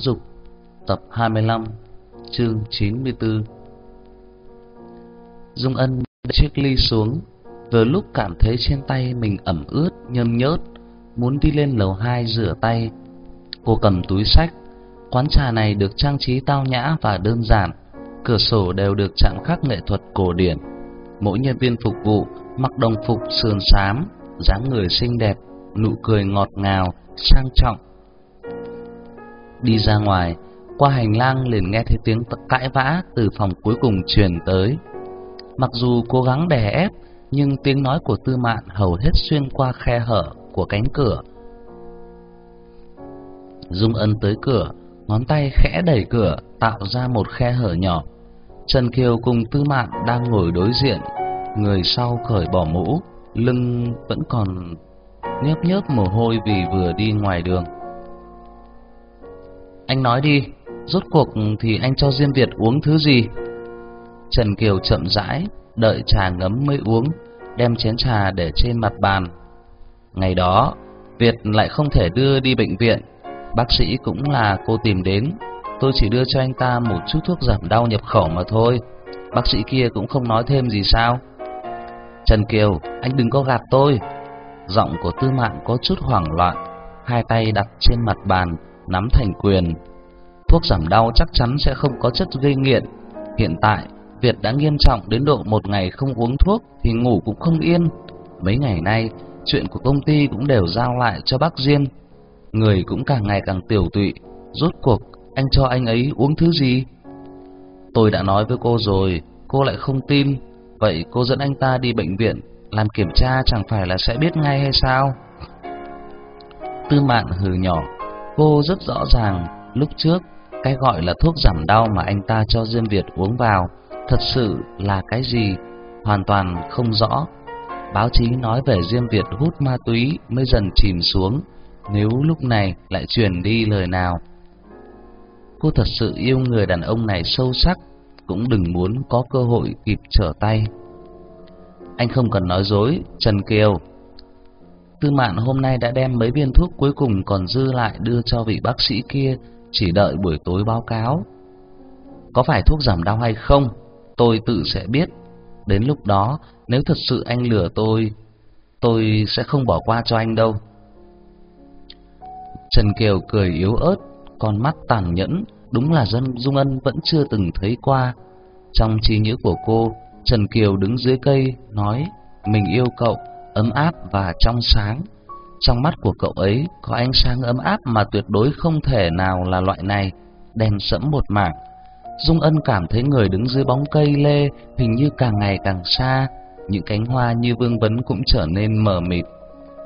dục Tập 25 Chương 94 Dung Ân đặt chiếc ly xuống Vừa lúc cảm thấy trên tay mình ẩm ướt, nhơn nhớt Muốn đi lên lầu 2 rửa tay. Cô cầm túi sách Quán trà này được trang trí tao nhã và đơn giản Cửa sổ đều được chạm khắc nghệ thuật cổ điển. Mỗi nhân viên phục vụ mặc đồng phục sườn xám dáng người xinh đẹp, nụ cười ngọt ngào, sang trọng. Đi ra ngoài, qua hành lang liền nghe thấy tiếng cãi vã từ phòng cuối cùng truyền tới. Mặc dù cố gắng đè ép, nhưng tiếng nói của Tư Mạn hầu hết xuyên qua khe hở của cánh cửa. Dung Ân tới cửa, ngón tay khẽ đẩy cửa, tạo ra một khe hở nhỏ. Trần Kiều cùng Tư Mạn đang ngồi đối diện, người sau cởi bỏ mũ, lưng vẫn còn nhớp nhớp mồ hôi vì vừa đi ngoài đường. Anh nói đi, rốt cuộc thì anh cho Diêm Việt uống thứ gì? Trần Kiều chậm rãi, đợi trà ngấm mới uống, đem chén trà để trên mặt bàn. Ngày đó, Việt lại không thể đưa đi bệnh viện, bác sĩ cũng là cô tìm đến, tôi chỉ đưa cho anh ta một chút thuốc giảm đau nhập khẩu mà thôi. Bác sĩ kia cũng không nói thêm gì sao? Trần Kiều, anh đừng có gạt tôi. Giọng của Tư Mạng có chút hoảng loạn, hai tay đặt trên mặt bàn, nắm thành quyền. Thuốc giảm đau chắc chắn sẽ không có chất gây nghiện. Hiện tại, Việt đã nghiêm trọng đến độ một ngày không uống thuốc thì ngủ cũng không yên. Mấy ngày nay, chuyện của công ty cũng đều giao lại cho bác Diên. Người cũng càng ngày càng tiểu tụy. Rốt cuộc, anh cho anh ấy uống thứ gì? Tôi đã nói với cô rồi, cô lại không tin. Vậy cô dẫn anh ta đi bệnh viện làm kiểm tra chẳng phải là sẽ biết ngay hay sao? Tư Mạn hừ nhỏ, cô rất rõ ràng lúc trước cái gọi là thuốc giảm đau mà anh ta cho Diêm Việt uống vào thật sự là cái gì, hoàn toàn không rõ. Báo chí nói về Diêm Việt hút ma túy mới dần chìm xuống, nếu lúc này lại truyền đi lời nào. Cô thật sự yêu người đàn ông này sâu sắc, cũng đừng muốn có cơ hội kịp trở tay. Anh không cần nói dối, Trần Kiều. Tư Mạn hôm nay đã đem mấy viên thuốc cuối cùng còn dư lại đưa cho vị bác sĩ kia, chỉ đợi buổi tối báo cáo. Có phải thuốc giảm đau hay không, tôi tự sẽ biết. Đến lúc đó, nếu thật sự anh lừa tôi, tôi sẽ không bỏ qua cho anh đâu. Trần Kiều cười yếu ớt, con mắt tàn nhẫn, đúng là dân Dung Ân vẫn chưa từng thấy qua. Trong trí nhớ của cô, Trần Kiều đứng dưới cây nói mình yêu cậu ấm áp và trong sáng. Trong mắt của cậu ấy có ánh sáng ấm áp mà tuyệt đối không thể nào là loại này, đen sẫm một mảng. Dung Ân cảm thấy người đứng dưới bóng cây lê hình như càng ngày càng xa, những cánh hoa như vương vấn cũng trở nên mờ mịt.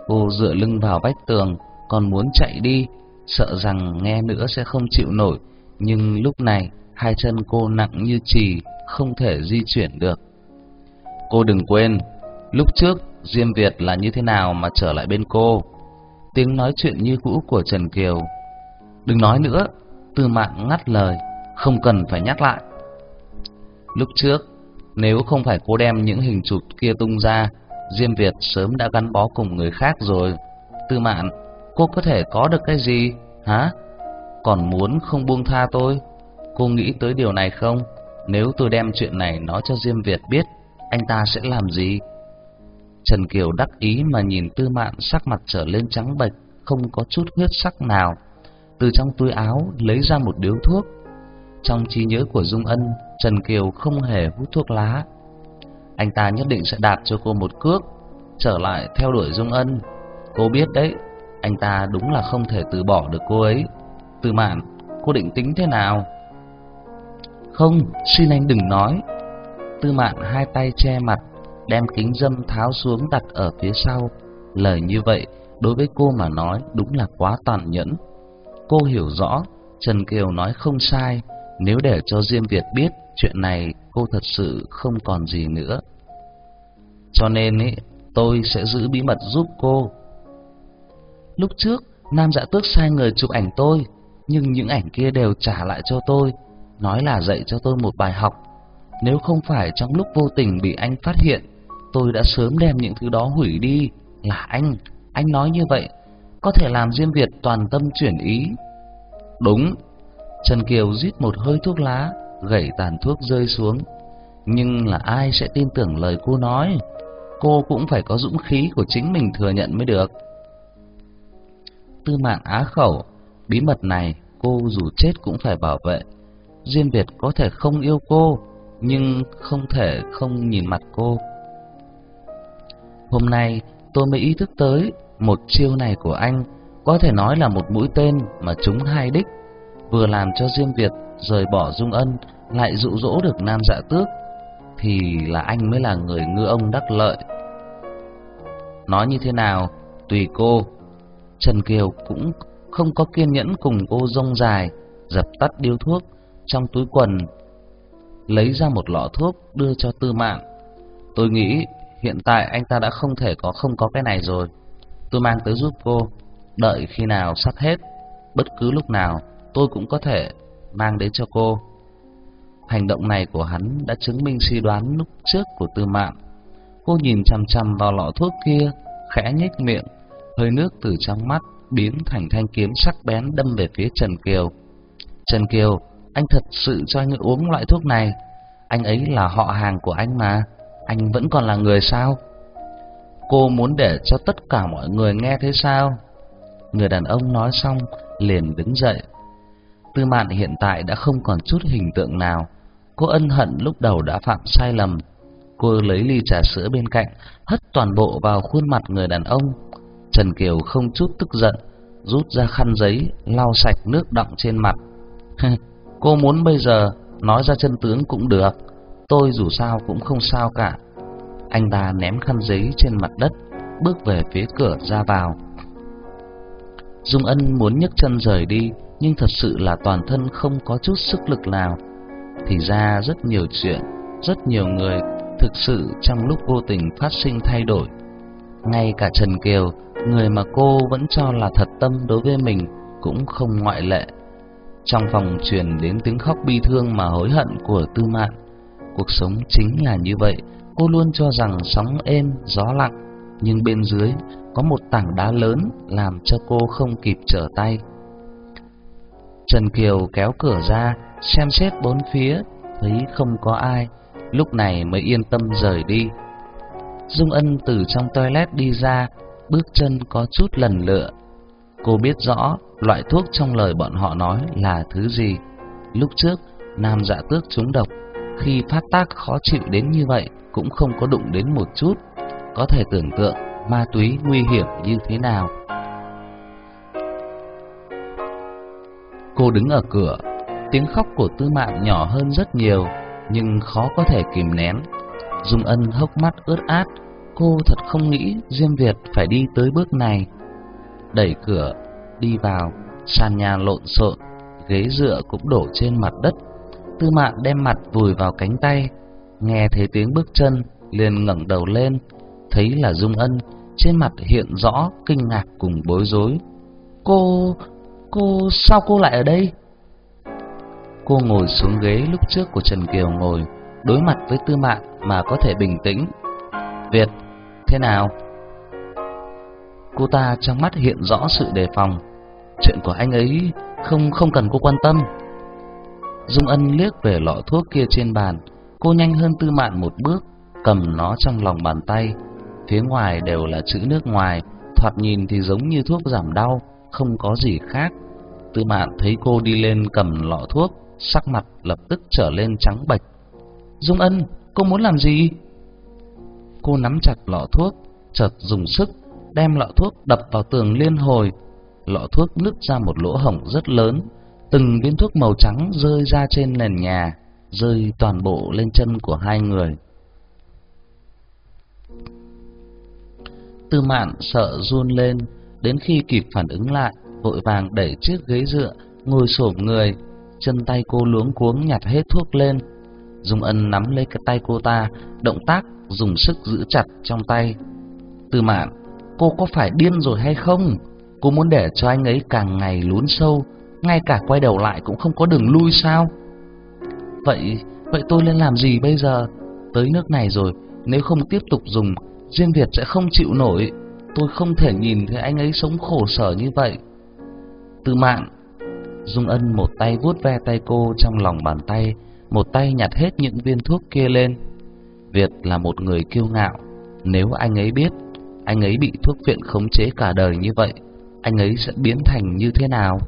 Cô dựa lưng vào vách tường, còn muốn chạy đi, sợ rằng nghe nữa sẽ không chịu nổi, nhưng lúc này hai chân cô nặng như chì, không thể di chuyển được. Cô đừng quên, lúc trước Diêm Việt là như thế nào mà trở lại bên cô. Tiếng nói chuyện như cũ của Trần Kiều. Đừng nói nữa, Tư Mạn ngắt lời, không cần phải nhắc lại. Lúc trước, nếu không phải cô đem những hình chụp kia tung ra, Diêm Việt sớm đã gắn bó cùng người khác rồi. Tư Mạn, cô có thể có được cái gì, hả? Còn muốn không buông tha tôi? Cô nghĩ tới điều này không? Nếu tôi đem chuyện này nói cho Diêm Việt biết, anh ta sẽ làm gì? Trần Kiều đắc ý mà nhìn Tư Mạn sắc mặt trở lên trắng bệch, không có chút huyết sắc nào. Từ trong túi áo lấy ra một điếu thuốc. Trong trí nhớ của Dung Ân, Trần Kiều không hề hút thuốc lá. Anh ta nhất định sẽ đạp cho cô một cước, trở lại theo đuổi Dung Ân. Cô biết đấy, anh ta đúng là không thể từ bỏ được cô ấy. Tư Mạn, cô định tính thế nào? Không, xin anh đừng nói. Tư mạn hai tay che mặt, đem kính dâm tháo xuống đặt ở phía sau. Lời như vậy, đối với cô mà nói đúng là quá tàn nhẫn. Cô hiểu rõ, Trần Kiều nói không sai, nếu để cho Diêm Việt biết chuyện này cô thật sự không còn gì nữa. Cho nên ý, tôi sẽ giữ bí mật giúp cô. Lúc trước, Nam Dạ Tước sai người chụp ảnh tôi, nhưng những ảnh kia đều trả lại cho tôi, nói là dạy cho tôi một bài học. Nếu không phải trong lúc vô tình bị anh phát hiện, tôi đã sớm đem những thứ đó hủy đi. Là anh, anh nói như vậy, có thể làm Diêm Việt toàn tâm chuyển ý. Đúng, Trần Kiều rít một hơi thuốc lá, gẩy tàn thuốc rơi xuống. Nhưng là ai sẽ tin tưởng lời cô nói? Cô cũng phải có dũng khí của chính mình thừa nhận mới được. Tư mạng á khẩu, bí mật này cô dù chết cũng phải bảo vệ. diêm Việt có thể không yêu cô, nhưng không thể không nhìn mặt cô. Hôm nay tôi mới ý thức tới một chiêu này của anh có thể nói là một mũi tên mà trúng hai đích, vừa làm cho Diêm Việt rời bỏ Dung Ân, lại dụ dỗ được Nam Dạ Tước, thì là anh mới là người ngư ông đắc lợi. Nói như thế nào, tùy cô. Trần Kiều cũng không có kiên nhẫn cùng cô rông dài, dập tắt điếu thuốc trong túi quần, lấy ra một lọ thuốc đưa cho Tư Mạn. Tôi nghĩ hiện tại anh ta đã không thể có không có cái này rồi. Tôi mang tới giúp cô, đợi khi nào sắp hết, bất cứ lúc nào tôi cũng có thể mang đến cho cô. Hành động này của hắn đã chứng minh suy đoán lúc trước của Tư Mạn. Cô nhìn chằm chằm vào lọ thuốc kia, khẽ nhếch miệng, hơi nước từ trong mắt biến thành thanh kiếm sắc bén đâm về phía Trần Kiều. Trần Kiều, anh thật sự cho anh uống loại thuốc này. Anh ấy là họ hàng của anh mà, anh vẫn còn là người sao? Cô muốn để cho tất cả mọi người nghe thế sao? Người đàn ông nói xong liền đứng dậy. Tư Mạn hiện tại đã không còn chút hình tượng nào. Cô ân hận lúc đầu đã phạm sai lầm. Cô lấy ly trà sữa bên cạnh, hất toàn bộ vào khuôn mặt người đàn ông. Trần Kiều không chút tức giận, rút ra khăn giấy, lau sạch nước đọng trên mặt. cô muốn bây giờ nói ra chân tướng cũng được, tôi dù sao cũng không sao cả. Anh ta ném khăn giấy trên mặt đất, bước về phía cửa ra vào. Dung Ân muốn nhấc chân rời đi, nhưng thật sự là toàn thân không có chút sức lực nào. Thì ra rất nhiều chuyện, rất nhiều người thực sự trong lúc vô tình phát sinh thay đổi. Ngay cả Trần Kiều, người mà cô vẫn cho là thật tâm đối với mình cũng không ngoại lệ. Trong phòng truyền đến tiếng khóc bi thương mà hối hận của Tư Mạn. Cuộc sống chính là như vậy, cô luôn cho rằng sóng êm, gió lặng, nhưng bên dưới có một tảng đá lớn làm cho cô không kịp trở tay. Trần Kiều kéo cửa ra, xem xét bốn phía, thấy không có ai, lúc này mới yên tâm rời đi. Dung Ân từ trong toilet đi ra, bước chân có chút lần lựa. Cô biết rõ loại thuốc trong lời bọn họ nói là thứ gì. Lúc trước, Nam Dạ Tước trúng độc, khi phát tác khó chịu đến như vậy cũng không có đụng đến một chút, có thể tưởng tượng ma túy nguy hiểm như thế nào. Cô đứng ở cửa, tiếng khóc của Tư Mạn nhỏ hơn rất nhiều, nhưng khó có thể kìm nén. Dung Ân hốc mắt ướt át, cô thật không nghĩ Diêm Việt phải đi tới bước này. Đẩy cửa, đi vào, sàn nhà lộn xộn, ghế dựa cũng đổ trên mặt đất. Tư Mạn đem mặt vùi vào cánh tay, nghe thấy tiếng bước chân, liền ngẩng đầu lên, thấy là Dung Ân, trên mặt hiện rõ kinh ngạc cùng bối rối. Cô, cô, sao cô lại ở đây? Cô ngồi xuống ghế lúc trước của Trần Kiều ngồi, đối mặt với Tư Mạn mà có thể bình tĩnh. Việt, thế nào? Cô ta trong mắt hiện rõ sự đề phòng. Chuyện của anh ấy không không cần cô quan tâm. Dung Ân liếc về lọ thuốc kia trên bàn, cô nhanh hơn Tư Mạn một bước, cầm nó trong lòng bàn tay. Phía ngoài đều là chữ nước ngoài, thoạt nhìn thì giống như thuốc giảm đau, không có gì khác. Tư Mạn thấy cô đi lên cầm lọ thuốc, sắc mặt lập tức trở lên trắng bệch. Dung Ân, cô muốn làm gì? Cô nắm chặt lọ thuốc, chợt dùng sức đem lọ thuốc đập vào tường liên hồi. Lọ thuốc nứt ra một lỗ hổng rất lớn, từng viên thuốc màu trắng rơi ra trên nền nhà, rơi toàn bộ lên chân của hai người. Tư Mạn sợ run lên, đến khi kịp phản ứng lại, vội vàng đẩy chiếc ghế dựa, ngồi xổm người, chân tay cô luống cuống nhặt hết thuốc lên. Dung Ân nắm lấy cái tay cô ta, động tác dùng sức giữ chặt trong tay. Tư Mạn, cô có phải điên rồi hay không? Cô muốn để cho anh ấy càng ngày lún sâu, ngay cả quay đầu lại cũng không có đường lui sao? Vậy, vậy tôi nên làm gì bây giờ? Tới nước này rồi, nếu không tiếp tục dùng, riêng Việt sẽ không chịu nổi. Tôi không thể nhìn thấy anh ấy sống khổ sở như vậy. Tư mạng, Dung Ân một tay vuốt ve tay cô trong lòng bàn tay, một tay nhặt hết những viên thuốc kia lên. Việt là một người kiêu ngạo, nếu anh ấy biết anh ấy bị thuốc viện khống chế cả đời như vậy, anh ấy sẽ biến thành như thế nào?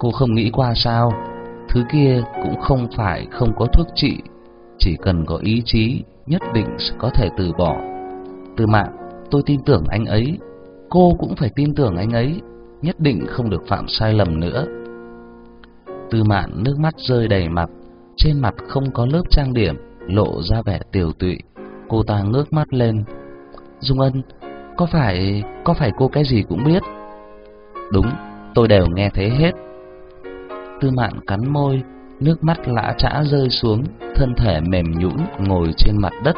Cô không nghĩ qua sao? Thứ kia cũng không phải không có thuốc trị, chỉ cần có ý chí, nhất định sẽ có thể từ bỏ. Từ mạng, tôi tin tưởng anh ấy, cô cũng phải tin tưởng anh ấy, nhất định không được phạm sai lầm nữa. Tư mạn nước mắt rơi đầy mặt, trên mặt không có lớp trang điểm, lộ ra vẻ tiều tụy. Cô ta ngước mắt lên. Dung Ân, có phải có phải cô cái gì cũng biết? Đúng, tôi đều nghe thấy hết. Tư Mạn cắn môi, nước mắt lã chã rơi xuống, thân thể mềm nhũn ngồi trên mặt đất.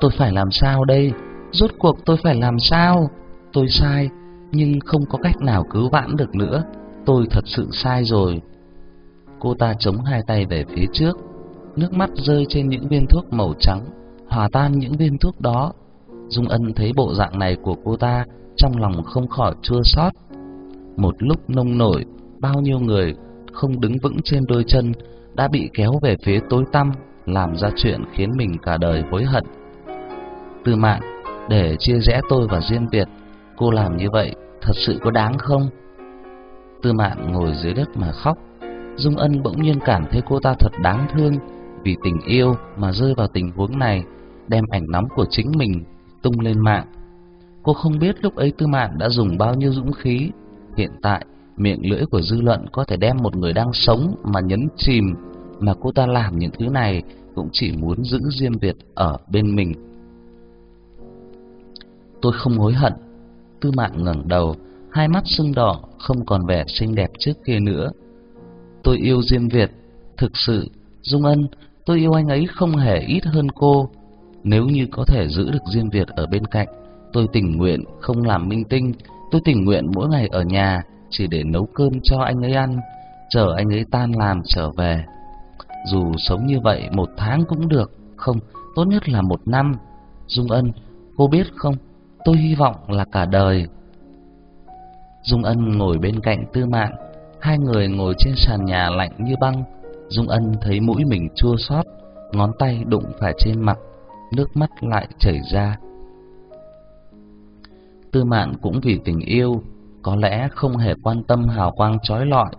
Tôi phải làm sao đây? Rốt cuộc tôi phải làm sao? Tôi sai, nhưng không có cách nào cứu vãn được nữa. Tôi thật sự sai rồi. Cô ta chống hai tay về phía trước, nước mắt rơi trên những viên thuốc màu trắng, hòa tan những viên thuốc đó. Dung Ân thấy bộ dạng này của cô ta, trong lòng không khỏi chua xót. Một lúc nông nổi, bao nhiêu người không đứng vững trên đôi chân đã bị kéo về phía tối tăm, làm ra chuyện khiến mình cả đời hối hận. Tư Mạn, để chia rẽ tôi và Diên Việt, cô làm như vậy thật sự có đáng không? Tư Mạn ngồi dưới đất mà khóc. Dung Ân bỗng nhiên cảm thấy cô ta thật đáng thương vì tình yêu mà rơi vào tình huống này, đem ảnh nóng của chính mình tung lên mạng. Cô không biết lúc ấy Tư Mạn đã dùng bao nhiêu dũng khí. Hiện tại, miệng lưỡi của dư luận có thể đem một người đang sống mà nhấn chìm, mà cô ta làm những thứ này cũng chỉ muốn giữ Diêm Việt ở bên mình. Tôi không hối hận. Tư mạng ngẩng đầu, hai mắt sưng đỏ, không còn vẻ xinh đẹp trước kia nữa. Tôi yêu Diêm Việt, thực sự, Dung Ân, tôi yêu anh ấy không hề ít hơn cô. Nếu như có thể giữ được Diêm Việt ở bên cạnh, tôi tình nguyện không làm minh tinh, tôi tình nguyện mỗi ngày ở nhà chỉ để nấu cơm cho anh ấy ăn, chờ anh ấy tan làm trở về. Dù sống như vậy một tháng cũng được, không, tốt nhất là một năm. Dung Ân, cô biết không, tôi hy vọng là cả đời. Dung Ân ngồi bên cạnh Tư Mạn, hai người ngồi trên sàn nhà lạnh như băng. Dung Ân thấy mũi mình chua xót, ngón tay đụng phải trên mặt, nước mắt lại chảy ra. Tư Mạn cũng vì tình yêu, có lẽ không hề quan tâm hào quang chói lọi,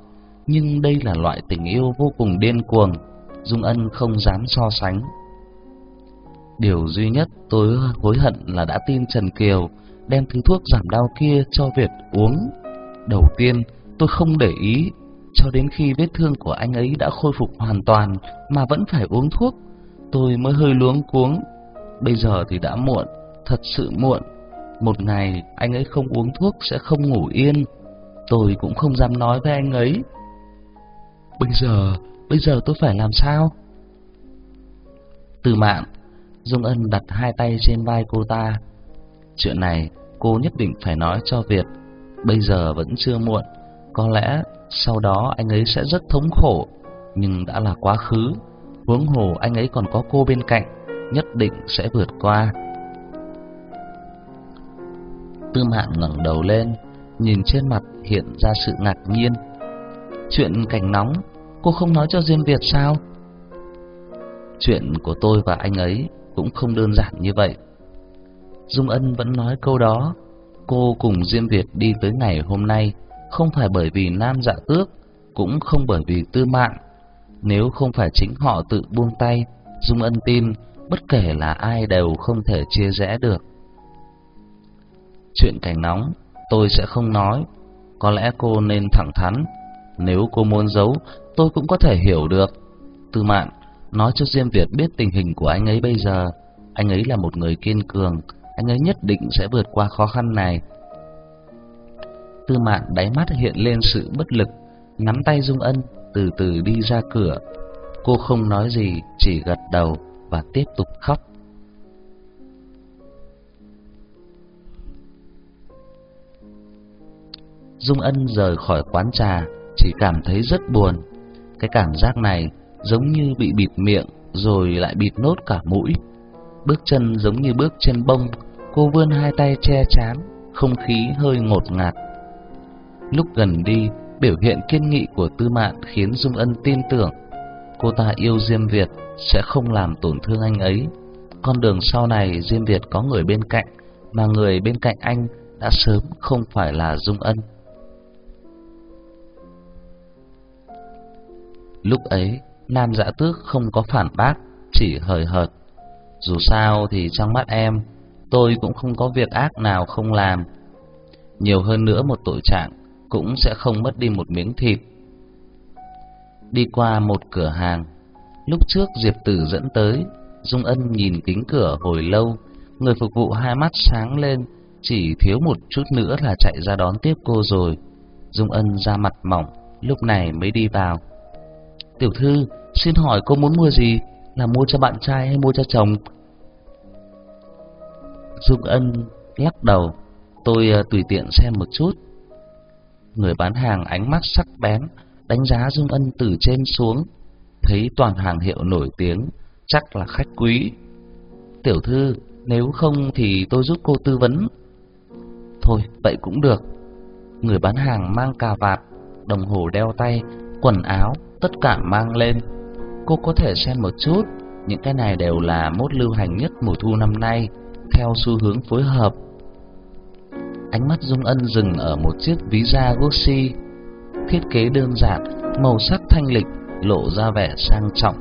nhưng đây là loại tình yêu vô cùng điên cuồng, Dung Ân không dám so sánh. Điều duy nhất tôi hối hận là đã tin Trần Kiều đem thứ thuốc giảm đau kia cho Việt uống. Đầu tiên, tôi không để ý, cho đến khi vết thương của anh ấy đã khôi phục hoàn toàn mà vẫn phải uống thuốc, tôi mới hơi luống cuống. Bây giờ thì đã muộn, thật sự muộn. Một ngày anh ấy không uống thuốc sẽ không ngủ yên, tôi cũng không dám nói với anh ấy. Bây giờ, bây giờ tôi phải làm sao? Từ mạng, Dung Ân đặt hai tay trên vai cô ta. Chuyện này cô nhất định phải nói cho Việt. Bây giờ vẫn chưa muộn, có lẽ sau đó anh ấy sẽ rất thống khổ, nhưng đã là quá khứ. Huống hồ anh ấy còn có cô bên cạnh, nhất định sẽ vượt qua. Tư Mạn ngẩng đầu lên, nhìn trên mặt hiện ra sự ngạc nhiên. Chuyện cảnh nóng, cô không nói cho Diêm Việt sao? Chuyện của tôi và anh ấy cũng không đơn giản như vậy. Dung Ân vẫn nói câu đó, cô cùng Diêm Việt đi tới ngày hôm nay không phải bởi vì Nam Dạ Tước, cũng không bởi vì Tư Mạn. Nếu không phải chính họ tự buông tay, Dung Ân tin bất kể là ai đều không thể chia rẽ được. Chuyện cảnh nóng tôi sẽ không nói, có lẽ cô nên thẳng thắn, nếu cô muốn giấu, tôi cũng có thể hiểu được. Tư Mạn nói cho Diêm Việt biết tình hình của anh ấy bây giờ, anh ấy là một người kiên cường, anh ấy nhất định sẽ vượt qua khó khăn này. Tư Mạn đáy mắt hiện lên sự bất lực, nắm tay Dung Ân từ từ đi ra cửa. Cô không nói gì, chỉ gật đầu và tiếp tục khóc. Dung Ân rời khỏi quán trà, chỉ cảm thấy rất buồn. Cái cảm giác này giống như bị bịt miệng rồi lại bịt nốt cả mũi. Bước chân giống như bước trên bông, cô vươn hai tay che chán, không khí hơi ngột ngạt. Lúc gần đi, Biểu hiện kiên nghị của Tư Mạn khiến Dung Ân tin tưởng cô ta yêu Diêm Việt sẽ không làm tổn thương anh ấy. Con đường sau này Diêm Việt có người bên cạnh, mà người bên cạnh anh đã sớm không phải là Dung Ân. Lúc ấy, Nam Dạ Tước không có phản bác, chỉ hời hợt. Dù sao thì trong mắt em, tôi cũng không có việc ác nào không làm. Nhiều hơn nữa một tội trạng cũng sẽ không mất đi một miếng thịt. Đi qua một cửa hàng, lúc trước Diệp Tử dẫn tới, Dung Ân nhìn kính cửa hồi lâu, người phục vụ hai mắt sáng lên, chỉ thiếu một chút nữa là chạy ra đón tiếp cô rồi. Dung Ân ra mặt mỏng, lúc này mới đi vào. Tiểu thư, xin hỏi cô muốn mua gì? Là mua cho bạn trai hay mua cho chồng? Dung Ân lắc đầu, tôi à, tùy tiện xem một chút. Người bán hàng ánh mắt sắc bén, đánh giá Dung Ân từ trên xuống, thấy toàn hàng hiệu nổi tiếng, chắc là khách quý. Tiểu thư, nếu không thì tôi giúp cô tư vấn. Thôi, vậy cũng được. Người bán hàng mang cà vạt, đồng hồ đeo tay, quần áo, tất cả mang lên. Cô có thể xem một chút, những cái này đều là mốt lưu hành nhất mùa thu năm nay, theo xu hướng phối hợp. Ánh mắt Dung Ân dừng ở một chiếc ví da Gucci, thiết kế đơn giản, màu sắc thanh lịch, lộ ra vẻ sang trọng.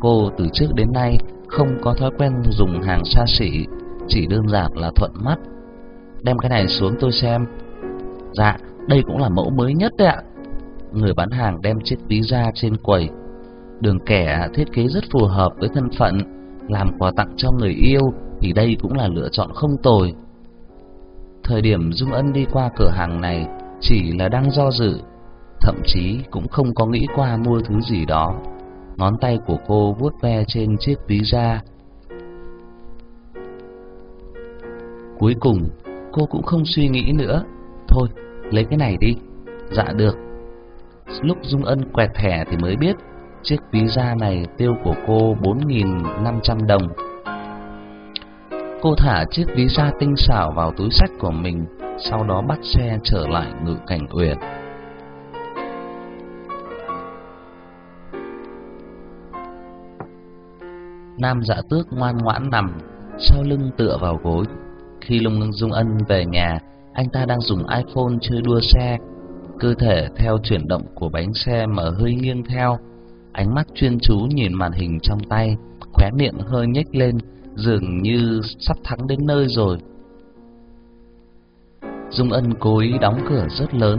Cô từ trước đến nay không có thói quen dùng hàng xa xỉ, chỉ đơn giản là thuận mắt. Đem cái này xuống tôi xem. Dạ, đây cũng là mẫu mới nhất đấy ạ. Người bán hàng đem chiếc ví ra trên quầy. Đường kẻ thiết kế rất phù hợp với thân phận, làm quà tặng cho người yêu thì đây cũng là lựa chọn không tồi. Thời điểm Dung Ân đi qua cửa hàng này chỉ là đang do dự, thậm chí cũng không có nghĩ qua mua thứ gì đó. Ngón tay của cô vuốt ve trên chiếc ví da. Cuối cùng, cô cũng không suy nghĩ nữa. Thôi, lấy cái này đi. Dạ được. Lúc Dung Ân quẹt thẻ thì mới biết chiếc ví da này tiêu của cô 4.500 đồng. Cô thả chiếc ví da tinh xảo vào túi sách của mình, sau đó bắt xe trở lại ngự cảnh uyển. Nam dạ tước ngoan ngoãn nằm, sau lưng tựa vào gối. Khi Lung Dung Ân về nhà, anh ta đang dùng iPhone chơi đua xe. Cơ thể theo chuyển động của bánh xe mở hơi nghiêng theo, ánh mắt chuyên chú nhìn màn hình trong tay, khóe miệng hơi nhếch lên, dường như sắp thắng đến nơi rồi. Dung Ân cố ý đóng cửa rất lớn,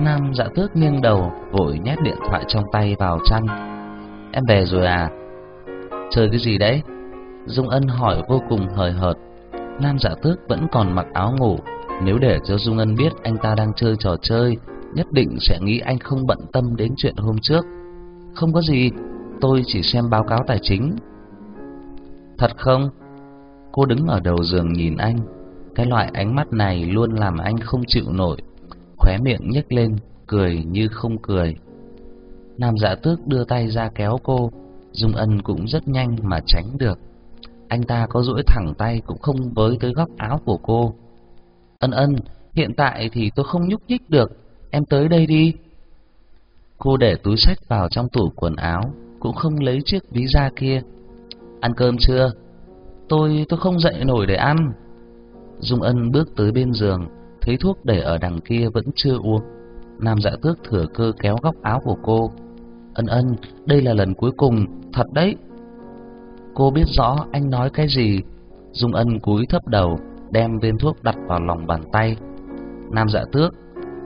Nam dạ tước nghiêng đầu, vội nhét điện thoại trong tay vào chăn. Em về rồi à? Chơi cái gì đấy? Dung Ân hỏi vô cùng hời hợt. Nam Dạ Tước vẫn còn mặc áo ngủ, nếu để cho Dung Ân biết anh ta đang chơi trò chơi, nhất định sẽ nghĩ anh không bận tâm đến chuyện hôm trước. Không có gì, tôi chỉ xem báo cáo tài chính. Thật không? Cô đứng ở đầu giường nhìn anh, cái loại ánh mắt này luôn làm anh không chịu nổi, khóe miệng nhếch lên, cười như không cười. Nam Dạ Tước đưa tay ra kéo cô, Dung Ân cũng rất nhanh mà tránh được. Anh ta có duỗi thẳng tay cũng không với tới góc áo của cô. Ân ân, hiện tại thì tôi không nhúc nhích được, em tới đây đi. Cô để túi sách vào trong tủ quần áo, cũng không lấy chiếc ví da kia. Ăn cơm chưa? Tôi, tôi không dậy nổi để ăn. Dung Ân bước tới bên giường, thấy thuốc để ở đằng kia vẫn chưa uống. Nam dạ tước thừa cơ kéo góc áo của cô. Ân ân, đây là lần cuối cùng, thật đấy. Cô biết rõ anh nói cái gì. Dung ân cúi thấp đầu, đem viên thuốc đặt vào lòng bàn tay. Nam dạ tước,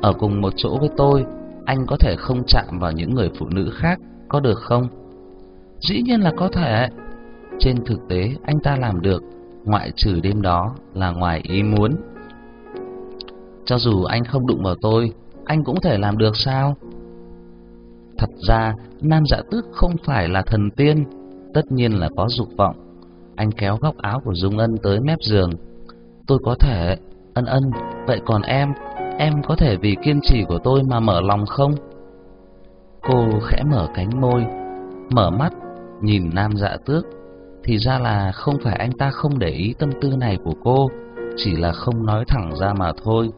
ở cùng một chỗ với tôi, anh có thể không chạm vào những người phụ nữ khác, có được không? Dĩ nhiên là có thể. Trên thực tế, anh ta làm được, ngoại trừ đêm đó là ngoài ý muốn. Cho dù anh không đụng vào tôi, anh cũng thể làm được sao? Thật ra, Nam Dạ Tước không phải là thần tiên, tất nhiên là có dục vọng. Anh kéo góc áo của Dung Ân tới mép giường. Tôi có thể, ân ân, vậy còn em, em có thể vì kiên trì của tôi mà mở lòng không? Cô khẽ mở cánh môi, mở mắt, nhìn Nam Dạ Tước. Thì ra là không phải anh ta không để ý tâm tư này của cô, chỉ là không nói thẳng ra mà thôi.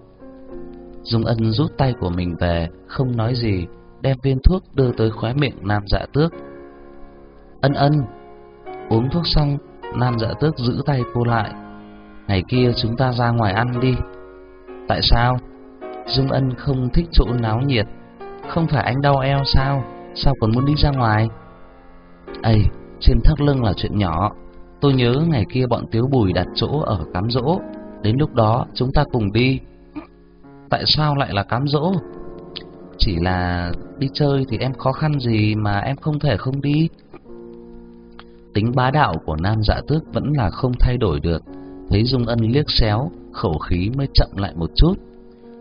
Dung Ân rút tay của mình về, không nói gì, đem viên thuốc đưa tới khóe miệng Nam Dạ Tước. Ân ân, uống thuốc xong, Nam Dạ Tước giữ tay cô lại. Ngày kia chúng ta ra ngoài ăn đi. Tại sao? Dung Ân không thích chỗ náo nhiệt. Không phải anh đau eo sao? Sao còn muốn đi ra ngoài? Ây, trên thắt lưng là chuyện nhỏ. Tôi nhớ ngày kia bọn Tiếu Bùi đặt chỗ ở cám dỗ. Đến lúc đó chúng ta cùng đi. Tại sao lại là cám dỗ? Chỉ là đi chơi thì em khó khăn gì mà em không thể không đi. Tính bá đạo của nam dạ tước vẫn là không thay đổi được. Thấy Dung Ân liếc xéo, khẩu khí mới chậm lại một chút.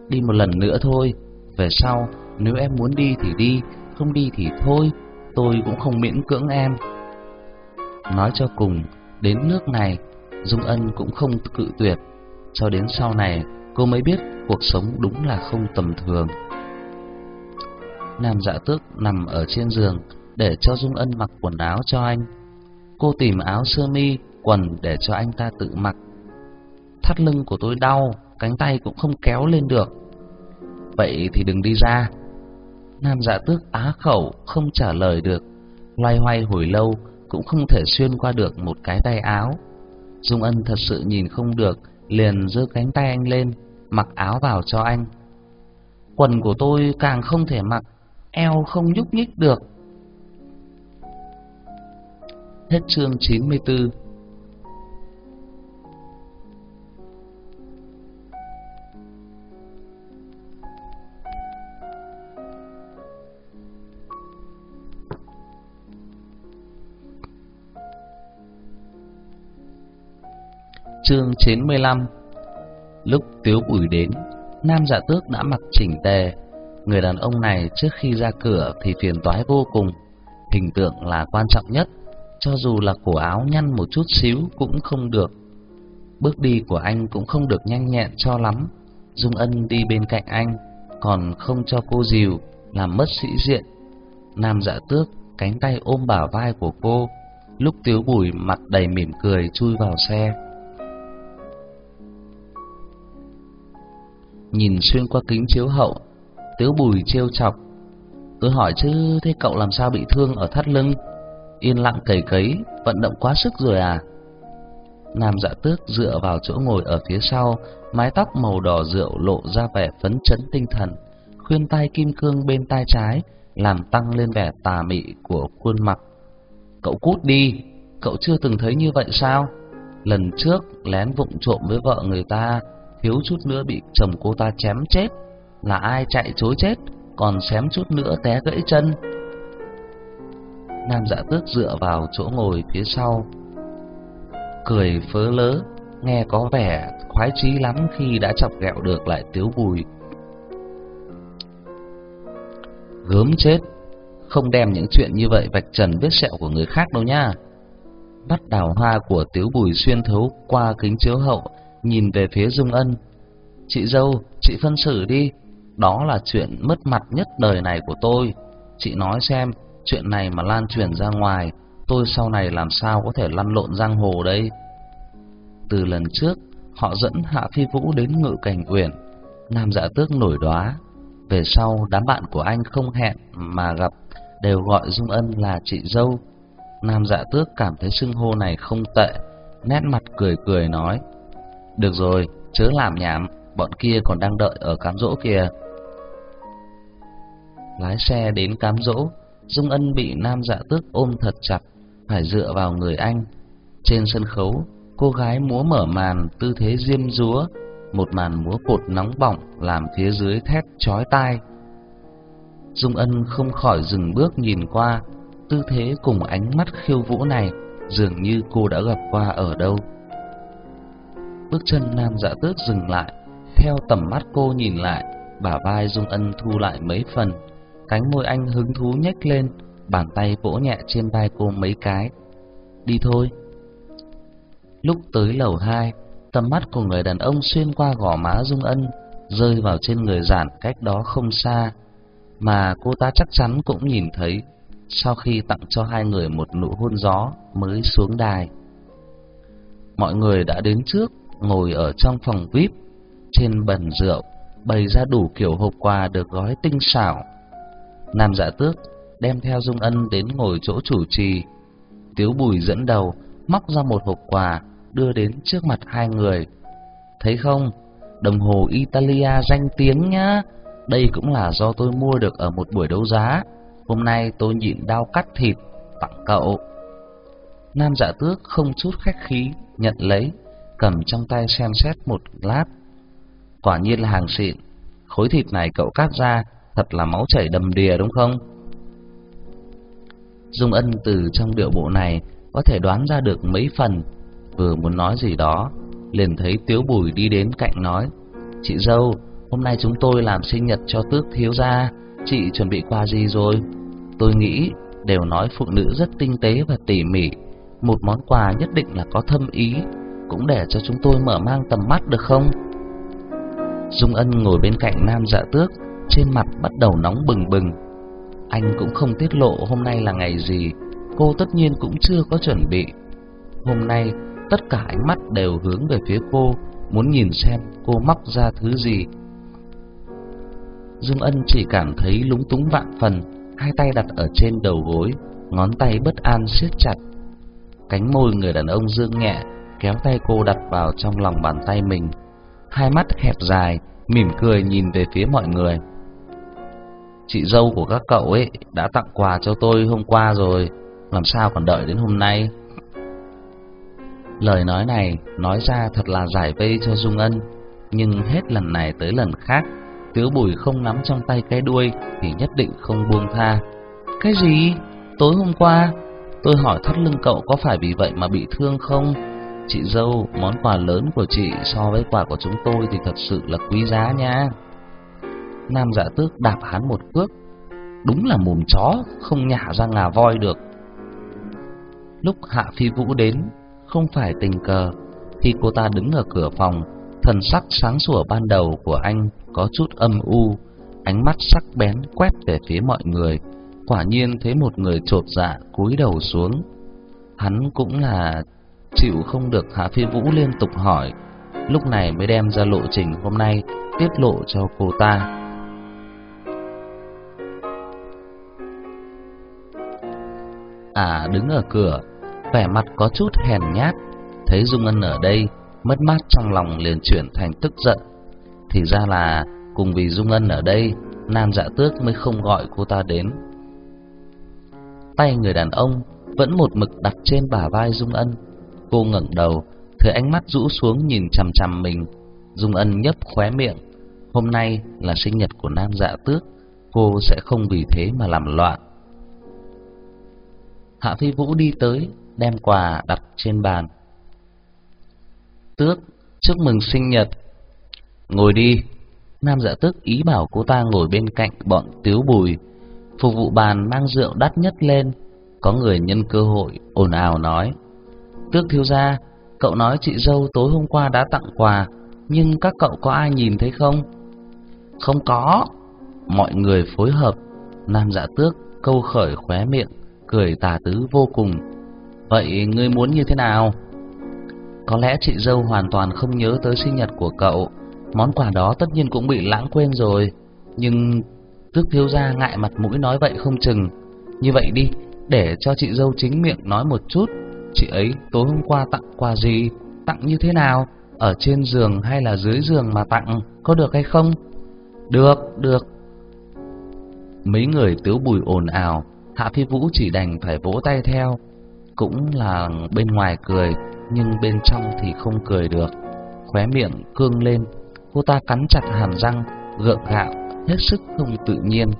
Đi một lần nữa thôi, về sau nếu em muốn đi thì đi, không đi thì thôi, tôi cũng không miễn cưỡng em. Nói cho cùng, đến nước này, Dung Ân cũng không cự tuyệt. Cho đến sau này, cô mới biết cuộc sống đúng là không tầm thường. Nam dạ tước nằm ở trên giường để cho Dung Ân mặc quần áo cho anh. Cô tìm áo sơ mi, quần để cho anh ta tự mặc. Thắt lưng của tôi đau, cánh tay cũng không kéo lên được. Vậy thì đừng đi ra. Nam dạ tước á khẩu không trả lời được, loay hoay hồi lâu cũng không thể xuyên qua được một cái tay áo. Dung Ân thật sự nhìn không được, liền giơ cánh tay anh lên, mặc áo vào cho anh. Quần của tôi càng không thể mặc, eo không nhúc nhích được. Hết chương 94 Chương 95 Lúc Tiếu Bùi đến, Nam Dạ Tước đã mặc chỉnh tề. Người đàn ông này trước khi ra cửa thì phiền toái vô cùng. Hình tượng là quan trọng nhất, cho dù là cổ áo nhăn một chút xíu cũng không được. Bước đi của anh cũng không được nhanh nhẹn cho lắm. Dung Ân đi bên cạnh anh, còn không cho cô dìu, làm mất sĩ diện. Nam Dạ Tước cánh tay ôm bả vai của cô, lúc Tiếu Bùi mặt đầy mỉm cười chui vào xe. Nhìn xuyên qua kính chiếu hậu, Tiếu bùi trêu chọc. Tôi hỏi, chứ thế cậu làm sao bị thương ở thắt lưng? Yên lặng cầy cấy, Vận động quá sức rồi à? Nam dạ tước dựa vào chỗ ngồi ở phía sau, Mái tóc màu đỏ rượu lộ ra vẻ phấn chấn tinh thần, Khuyên tai kim cương bên tai trái, Làm tăng lên vẻ tà mị của khuôn mặt. Cậu cút đi, Cậu chưa từng thấy như vậy sao? Lần trước lén vụng trộm với vợ người ta thiếu chút nữa bị chồng cô ta chém chết. Là ai chạy chối chết, còn xém chút nữa té gãy chân. Nam dạ tước dựa vào chỗ ngồi phía sau, cười phớ lớ, nghe có vẻ khoái chí lắm khi đã chọc ghẹo được lại tiếu bùi. Gớm chết, không đem những chuyện như vậy vạch trần vết sẹo của người khác đâu nha. Bắt đào hoa của tiếu bùi xuyên thấu qua kính chiếu hậu, nhìn về phía Dung Ân. Chị dâu, chị phân xử đi, đó là chuyện mất mặt nhất đời này của tôi. Chị nói xem, chuyện này mà lan truyền ra ngoài, tôi sau này làm sao có thể lăn lộn giang hồ đây? Từ lần trước, họ dẫn Hạ Phi Vũ đến ngự cảnh uyển, Nam Dạ Tước nổi đóa. Về sau, đám bạn của anh không hẹn mà gặp, đều gọi Dung Ân là chị dâu. Nam Dạ Tước cảm thấy xưng hô này không tệ, nét mặt cười cười nói: được rồi, chớ làm nhảm, bọn kia còn đang đợi ở cám dỗ kìa. Lái xe đến cám dỗ, Dung Ân bị nam dạ tước ôm thật chặt, phải dựa vào người anh. Trên sân khấu, cô gái múa mở màn tư thế diêm dúa, một màn múa cột nóng bỏng làm phía dưới thét chói tai. Dung Ân không khỏi dừng bước nhìn qua, tư thế cùng ánh mắt khiêu vũ này dường như cô đã gặp qua ở đâu. Bước chân nam dạ tước dừng lại, Theo tầm mắt cô nhìn lại, Bả vai Dung Ân thu lại mấy phần. Cánh môi anh hứng thú nhếch lên, Bàn tay vỗ nhẹ trên vai cô mấy cái. Đi thôi. Lúc tới lầu hai, Tầm mắt của người đàn ông xuyên qua gò má Dung Ân, Rơi vào trên người giản cách đó không xa, Mà cô ta chắc chắn cũng nhìn thấy, Sau khi tặng cho hai người một nụ hôn gió Mới xuống đài. Mọi người đã đến trước ngồi ở trong phòng VIP trên bần rượu, bày ra đủ kiểu hộp quà được gói tinh xảo. Nam Dạ Tước đem theo Dung Ân đến ngồi chỗ chủ trì. Tiếu Bùi dẫn đầu móc ra một hộp quà đưa đến trước mặt hai người. Thấy không, đồng hồ Italia danh tiếng nhá. Đây cũng là do tôi mua được ở một buổi đấu giá. Hôm nay tôi nhịn đau cắt thịt tặng cậu. Nam Dạ Tước không chút khách khí nhận lấy, cầm trong tay xem xét một lát. Quả nhiên là hàng xịn, khối thịt này cậu cắt ra thật là máu chảy đầm đìa đúng không? Dung Ân từ trong điệu bộ này có thể đoán ra được mấy phần, vừa muốn nói gì đó, liền thấy Tiếu Bùi đi đến cạnh nói: "Chị dâu, hôm nay chúng tôi làm sinh nhật cho Tước thiếu gia, chị chuẩn bị quà gì rồi?" Tôi nghĩ đều nói phụ nữ rất tinh tế và tỉ mỉ, một món quà nhất định là có thâm ý, cũng để cho chúng tôi mở mang tầm mắt được không? Dung Ân ngồi bên cạnh Nam Dạ Tước, trên mặt bắt đầu nóng bừng bừng. Anh cũng không tiết lộ hôm nay là ngày gì, cô tất nhiên cũng chưa có chuẩn bị. Hôm nay, tất cả ánh mắt đều hướng về phía cô, muốn nhìn xem cô móc ra thứ gì. Dung Ân chỉ cảm thấy lúng túng vạn phần, hai tay đặt ở trên đầu gối, ngón tay bất an siết chặt. Cánh môi người đàn ông dương nhẹ, kéo tay cô đặt vào trong lòng bàn tay mình. Hai mắt hẹp dài, mỉm cười nhìn về phía mọi người. Chị dâu của các cậu ấy đã tặng quà cho tôi hôm qua rồi, làm sao còn đợi đến hôm nay? Lời nói này nói ra thật là giải vây cho Dung Ân, nhưng hết lần này tới lần khác, Tiếu Bùi không nắm trong tay cái đuôi thì nhất định không buông tha. Cái gì? Tối hôm qua, tôi hỏi thắt lưng cậu có phải vì vậy mà bị thương không? Chị dâu, món quà lớn của chị so với quà của chúng tôi thì thật sự là quý giá nha. Nam giả tước đạp hắn một cước, đúng là mồm chó, không nhả ra ngà voi được. Lúc Hạ Phi Vũ đến, không phải tình cờ, khi cô ta đứng ở cửa phòng, thần sắc sáng sủa ban đầu của anh có chút âm u, ánh mắt sắc bén quét về phía mọi người, quả nhiên thấy một người trột dạ cúi đầu xuống. Hắn cũng là chịu không được Hạ Phi Vũ liên tục hỏi, lúc này mới đem ra lộ trình hôm nay tiết lộ cho cô ta. À đứng ở cửa, vẻ mặt có chút hèn nhát, thấy Dung Ân ở đây, mất mát trong lòng liền chuyển thành tức giận. Thì ra là cùng vì Dung Ân ở đây, Nam Dạ Tước mới không gọi cô ta đến. Tay người đàn ông vẫn một mực đặt trên bả vai Dung Ân. Cô ngẩng đầu, thấy ánh mắt rũ xuống nhìn chằm chằm mình. Dung Ân nhấp khóe miệng. Hôm nay là sinh nhật của Nam Dạ Tước, cô sẽ không vì thế mà làm loạn. Hạ Phi Vũ đi tới, đem quà đặt trên bàn. Tước, chúc mừng sinh nhật. Ngồi đi. Nam dạ tước ý bảo cô ta ngồi bên cạnh bọn tiếu bùi. Phục vụ bàn mang rượu đắt nhất lên. Có người nhân cơ hội ồn ào nói. Tước thiếu gia, cậu nói chị dâu tối hôm qua đã tặng quà, nhưng các cậu có ai nhìn thấy không? Không có. Mọi người phối hợp. Nam dạ tước câu khởi khóe miệng, cười tà tứ vô cùng. Vậy ngươi muốn như thế nào? Có lẽ chị dâu hoàn toàn không nhớ tới sinh nhật của cậu Món quà đó tất nhiên cũng bị lãng quên rồi Nhưng Tước thiếu gia ngại mặt mũi nói vậy không chừng Như vậy đi Để cho chị dâu chính miệng nói một chút Chị ấy tối hôm qua tặng quà gì? Tặng như thế nào? Ở trên giường hay là dưới giường mà tặng? Có được hay không? Được, được. Mấy người tiếu bùi ồn ào Hạ Phi Vũ chỉ đành phải vỗ tay theo. Cũng là bên ngoài cười nhưng bên trong thì không cười được. Khóe miệng cương lên, cô ta cắn chặt hàm răng, gượng gạo, hết sức không tự nhiên.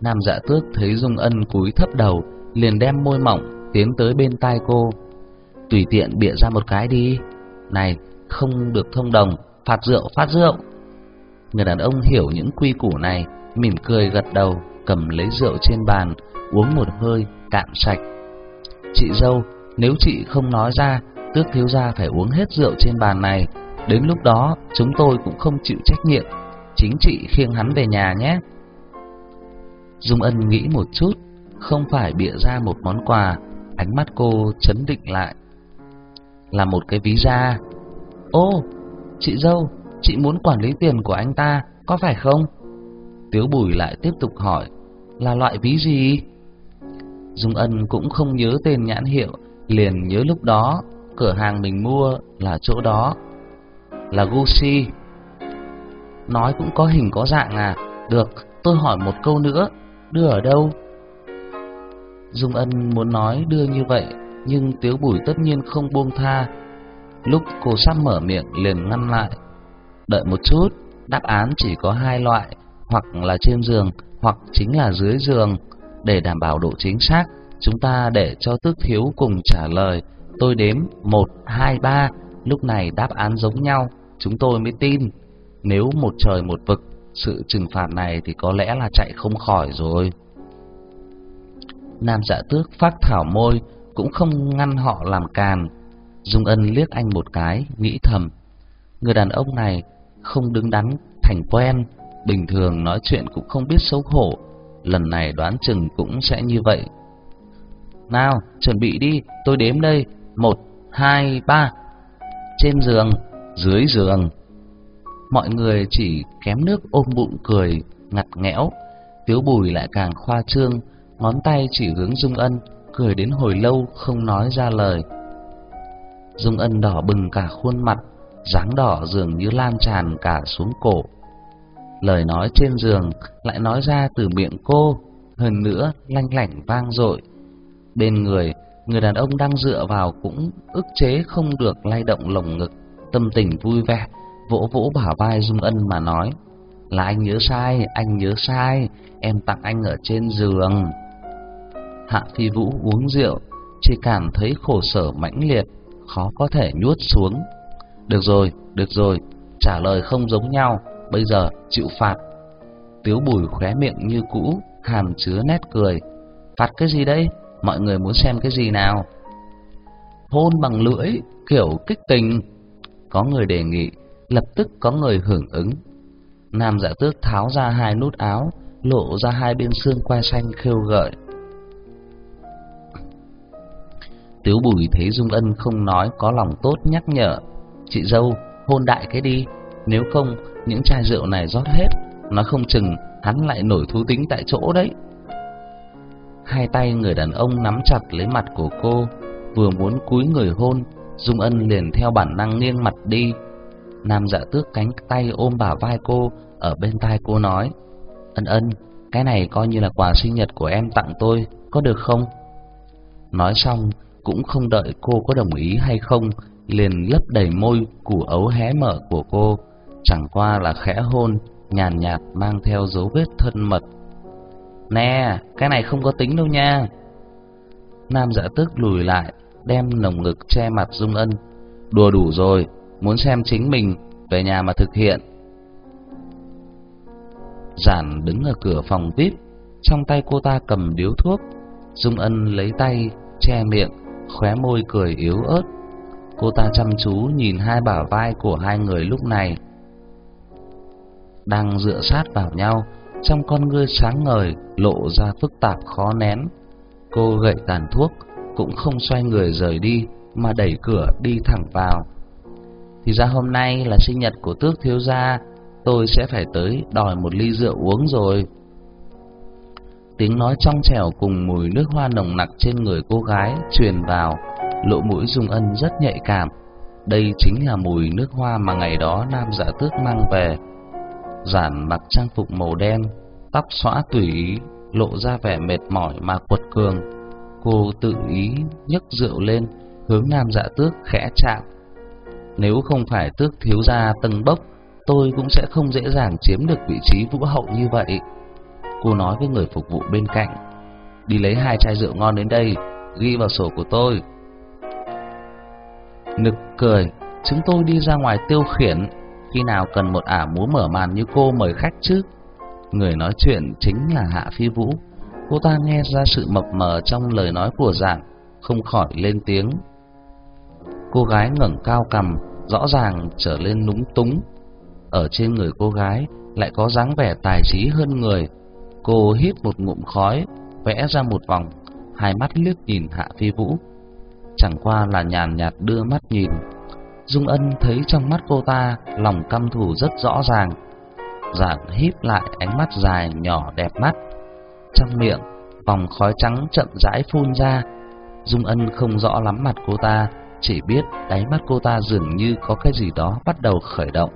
Nam dạ tước thấy Dung Ân cúi thấp đầu, liền đem môi mỏng tiến tới bên tai cô. Tùy tiện bịa ra một cái đi. Này, không được thông đồng, phạt rượu, phát rượu. Người đàn ông hiểu những quy củ này, mỉm cười gật đầu, cầm lấy rượu trên bàn, uống một hơi, cạn sạch. Chị dâu, nếu chị không nói ra, tước thiếu gia phải uống hết rượu trên bàn này. Đến lúc đó, chúng tôi cũng không chịu trách nhiệm. Chính chị khiêng hắn về nhà nhé. Dung Ân nghĩ một chút, không phải bịa ra một món quà, ánh mắt cô chấn định lại. Là một cái ví da. Ô, chị dâu, chị muốn quản lý tiền của anh ta, có phải không? Tiếu Bùi lại tiếp tục hỏi, là loại ví gì? Dung Ân cũng không nhớ tên nhãn hiệu, liền nhớ lúc đó cửa hàng mình mua là chỗ đó, là Gucci. Nói cũng có hình có dạng à, được, tôi hỏi một câu nữa, đưa ở đâu? Dung Ân muốn nói đưa như vậy, nhưng Tiếu Bùi tất nhiên không buông tha. Lúc cô sắp mở miệng liền ngăn lại. Đợi một chút, đáp án chỉ có hai loại, hoặc là trên giường, hoặc chính là dưới giường. Để đảm bảo độ chính xác, chúng ta để cho Tước Thiếu cùng trả lời. Tôi đếm một, hai, ba, lúc này đáp án giống nhau, chúng tôi mới tin. Nếu một trời một vực, sự trừng phạt này thì có lẽ là chạy không khỏi rồi. Nam dạ tước phát thảo môi, cũng không ngăn họ làm càn. Dung Ân liếc anh một cái, nghĩ thầm. Người đàn ông này không đứng đắn, thành quen, bình thường nói chuyện cũng không biết xấu hổ. Lần này đoán chừng cũng sẽ như vậy. Nào, chuẩn bị đi, tôi đếm đây. Một, hai, ba. Trên giường, dưới giường. Mọi người chỉ kém nước ôm bụng cười, ngặt nghẽo. Tiếu bùi lại càng khoa trương, ngón tay chỉ hướng Dung Ân, cười đến hồi lâu không nói ra lời. Dung Ân đỏ bừng cả khuôn mặt, dáng đỏ dường như lan tràn cả xuống cổ. Lời nói trên giường lại nói ra từ miệng cô, hơn nữa lanh lảnh vang dội. Bên người, người đàn ông đang dựa vào cũng ức chế không được lay động lồng ngực, tâm tình vui vẻ, vỗ vỗ bả vai Dung Ân mà nói: "Là anh nhớ sai, anh nhớ sai, em tặng anh ở trên giường." Hạ Phi Vũ uống rượu, chỉ cảm thấy khổ sở mãnh liệt, khó có thể nuốt xuống. Được rồi, được rồi, trả lời không giống nhau, bây giờ chịu phạt. Tiếu Bùi khóe miệng như cũ, hàm chứa nét cười. Phạt cái gì đấy? Mọi người muốn xem cái gì nào? Hôn bằng lưỡi, kiểu kích tình. Có người đề nghị, lập tức có người hưởng ứng. Nam giả tước tháo ra hai nút áo, lộ ra hai bên xương quai xanh khêu gợi. Tiếu Bùi thấy Dung Ân không nói có lòng tốt nhắc nhở, "Chị dâu, hôn đại cái đi, nếu không những chai rượu này rót hết, nó không chừng hắn lại nổi thú tính tại chỗ đấy." Hai tay người đàn ông nắm chặt lấy mặt của cô, vừa muốn cúi người hôn, Dung Ân liền theo bản năng nghiêng mặt đi. Nam Dạ Tước cánh tay ôm bả vai cô, ở bên tai cô nói: "Ân Ân, cái này coi như là quà sinh nhật của em tặng tôi, có được không?" Nói xong, cũng không đợi cô có đồng ý hay không, liền lấp đầy môi củ ấu hé mở của cô, chẳng qua là khẽ hôn, nhàn nhạt mang theo dấu vết thân mật. Nè, cái này không có tính đâu nha. Nam dạ tức lùi lại, đem nồng ngực che mặt Dung Ân. Đùa đủ rồi, muốn xem chính mình, về nhà mà thực hiện. Giản đứng ở cửa phòng VIP, trong tay cô ta cầm điếu thuốc. Dung Ân lấy tay che miệng, khóe môi cười yếu ớt. Cô ta chăm chú nhìn hai bả vai của hai người lúc này. Đang dựa sát vào nhau, trong con ngươi sáng ngời lộ ra phức tạp khó nén. Cô gậy tàn thuốc, cũng không xoay người rời đi, mà đẩy cửa đi thẳng vào. Thì ra hôm nay là sinh nhật của tước thiếu gia, tôi sẽ phải tới đòi một ly rượu uống rồi. Tiếng nói trong trẻo cùng mùi nước hoa nồng nặc trên người cô gái truyền vào, lỗ mũi Dung Ân rất nhạy cảm. Đây chính là mùi nước hoa mà ngày đó Nam Dạ Tước mang về. Giản mặc trang phục màu đen, tóc xõa tùy ý, lộ ra vẻ mệt mỏi mà quật cường. Cô tự ý nhấc rượu lên, hướng Nam Dạ Tước khẽ chạm. Nếu không phải Tước thiếu gia tầng bốc, tôi cũng sẽ không dễ dàng chiếm được vị trí vũ hậu như vậy. Cô nói với người phục vụ bên cạnh. Đi lấy hai chai rượu ngon đến đây, Ghi vào sổ của tôi. Nực cười, Chúng tôi đi ra ngoài tiêu khiển. Khi nào cần một ả múa mở màn như cô mời khách chứ? Người nói chuyện chính là Hạ Phi Vũ. Cô ta nghe ra sự mập mờ trong lời nói của dạng Không khỏi lên tiếng. Cô gái ngẩng cao cằm, Rõ ràng trở lên núng túng. Ở trên người cô gái Lại có dáng vẻ tài trí hơn người Cô hít một ngụm khói, vẽ ra một vòng, hai mắt liếc nhìn Hạ Phi Vũ. Chẳng qua là nhàn nhạt đưa mắt nhìn. Dung Ân thấy trong mắt cô ta lòng căm thù rất rõ ràng. Giản híp lại ánh mắt dài nhỏ đẹp mắt. Trong miệng, vòng khói trắng chậm rãi phun ra. Dung Ân không rõ lắm mặt cô ta, chỉ biết đáy mắt cô ta dường như có cái gì đó bắt đầu khởi động,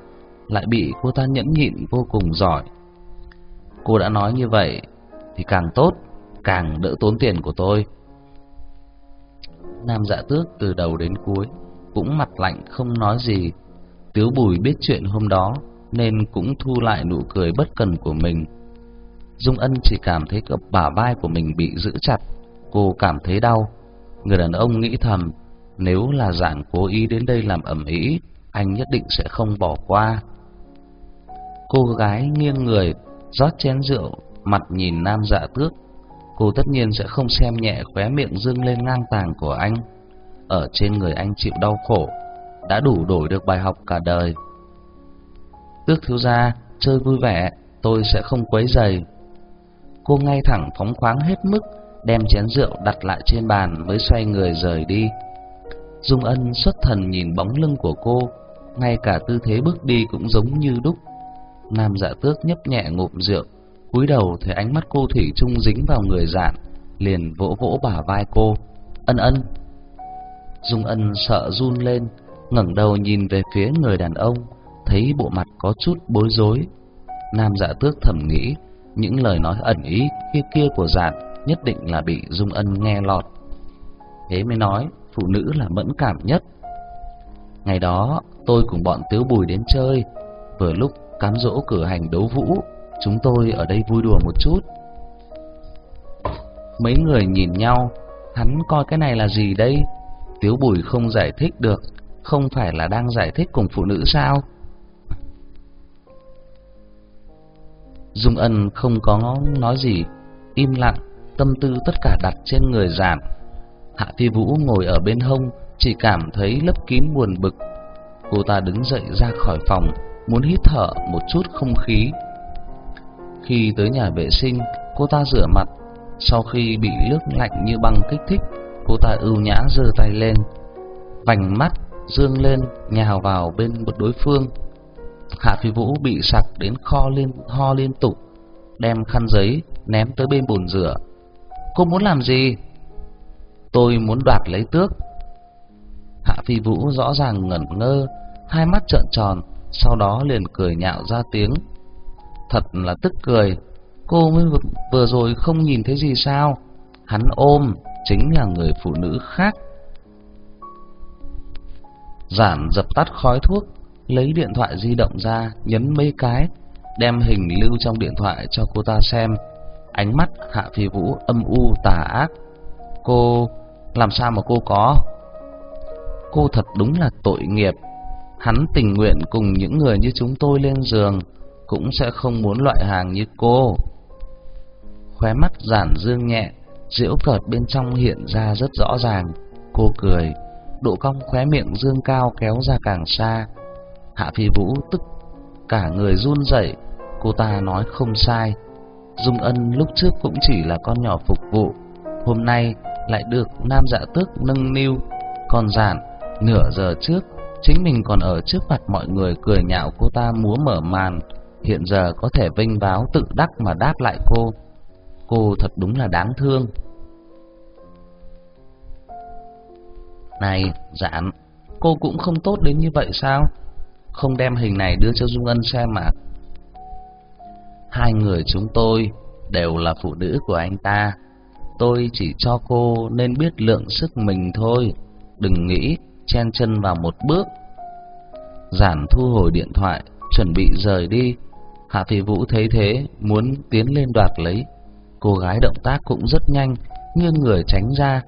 lại bị cô ta nhẫn nhịn vô cùng giỏi. Cô đã nói như vậy thì càng tốt, càng đỡ tốn tiền của tôi. Nam Dạ Tước từ đầu đến cuối cũng mặt lạnh không nói gì. Tiếu Bùi biết chuyện hôm đó nên cũng thu lại nụ cười bất cần của mình. Dung Ân chỉ cảm thấy cặp bả vai của mình bị giữ chặt, cô cảm thấy đau. Người đàn ông nghĩ thầm, nếu là giảng cố ý đến đây làm ẩm ý anh nhất định sẽ không bỏ qua. Cô gái nghiêng người, rót chén rượu, mặt nhìn nam dạ tước. Cô tất nhiên sẽ không xem nhẹ khóe miệng dương lên ngang tàng của anh. Ở trên người anh chịu đau khổ, đã đủ đổi được bài học cả đời. Tước thiếu gia, chơi vui vẻ, tôi sẽ không quấy rầy. Cô ngay thẳng phóng khoáng hết mức, đem chén rượu đặt lại trên bàn mới xoay người rời đi. Dung Ân xuất thần nhìn bóng lưng của cô, ngay cả tư thế bước đi cũng giống như đúc. Nam Dạ Tước nhấp nhẹ ngụm rượu, cúi đầu thấy ánh mắt cô thủy chung dính vào người Dạn, liền vỗ vỗ bả vai cô. "Ân Ân." Dung Ân sợ run lên, ngẩng đầu nhìn về phía người đàn ông, thấy bộ mặt có chút bối rối. Nam Dạ Tước thầm nghĩ, những lời nói ẩn ý kia kia của Dạn nhất định là bị Dung Ân nghe lọt. Thế mới nói, phụ nữ là mẫn cảm nhất. Ngày đó, tôi cùng bọn Tiếu Bùi đến chơi, vừa lúc cám dỗ cử hành đấu vũ, chúng tôi ở đây vui đùa một chút. Mấy người nhìn nhau, hắn coi cái này là gì đây? Tiếu Bùi không giải thích được, không phải là đang giải thích cùng phụ nữ sao? Dung Ân không có nói gì, im lặng, tâm tư tất cả đặt trên người giản. Hạ Phi Vũ ngồi ở bên hông, chỉ cảm thấy lấp kín buồn bực. Cô ta đứng dậy ra khỏi phòng, muốn hít thở một chút không khí. Khi tới nhà vệ sinh, cô ta rửa mặt. Sau khi bị nước lạnh như băng kích thích, cô ta ưu nhã giơ tay lên, vành mắt dương lên nhào vào bên một đối phương. Hạ Phi Vũ bị sặc đến kho liên ho liên tục, đem khăn giấy ném tới bên bồn rửa. Cô muốn làm gì? Tôi muốn đoạt lấy tước. Hạ Phi Vũ rõ ràng ngẩn ngơ, hai mắt trợn tròn, sau đó liền cười nhạo ra tiếng. Thật là tức cười, cô mới vừa rồi không nhìn thấy gì sao? Hắn ôm chính là người phụ nữ khác. Giản dập tắt khói thuốc, lấy điện thoại di động ra, nhấn mấy cái, đem hình lưu trong điện thoại cho cô ta xem. Ánh mắt Hạ Phi Vũ âm u tà ác. Cô làm sao mà cô có? Cô thật đúng là tội nghiệp. Hắn tình nguyện cùng những người như chúng tôi lên giường, cũng sẽ không muốn loại hàng như cô. Khóe mắt giản dương nhẹ, diễu cợt bên trong hiện ra rất rõ ràng. Cô cười, độ cong khóe miệng dương cao kéo ra càng xa. Hạ Phi Vũ tức cả người run rẩy, cô ta nói không sai. Dung Ân lúc trước cũng chỉ là con nhỏ phục vụ, hôm nay lại được nam dạ tước nâng niu, còn giản nửa giờ trước chính mình còn ở trước mặt mọi người cười nhạo cô ta múa mở màn, hiện giờ có thể vinh váo tự đắc mà đáp lại cô. Cô thật đúng là đáng thương. Này, giản, cô cũng không tốt đến như vậy sao? Không đem hình này đưa cho Dung Ân xem mà. Hai người chúng tôi đều là phụ nữ của anh ta. Tôi chỉ cho cô nên biết lượng sức mình thôi, đừng nghĩ chen chân vào một bước. Giản thu hồi điện thoại, chuẩn bị rời đi. Hạ Phi Vũ thấy thế, muốn tiến lên đoạt lấy. Cô gái động tác cũng rất nhanh, nghiêng người tránh ra.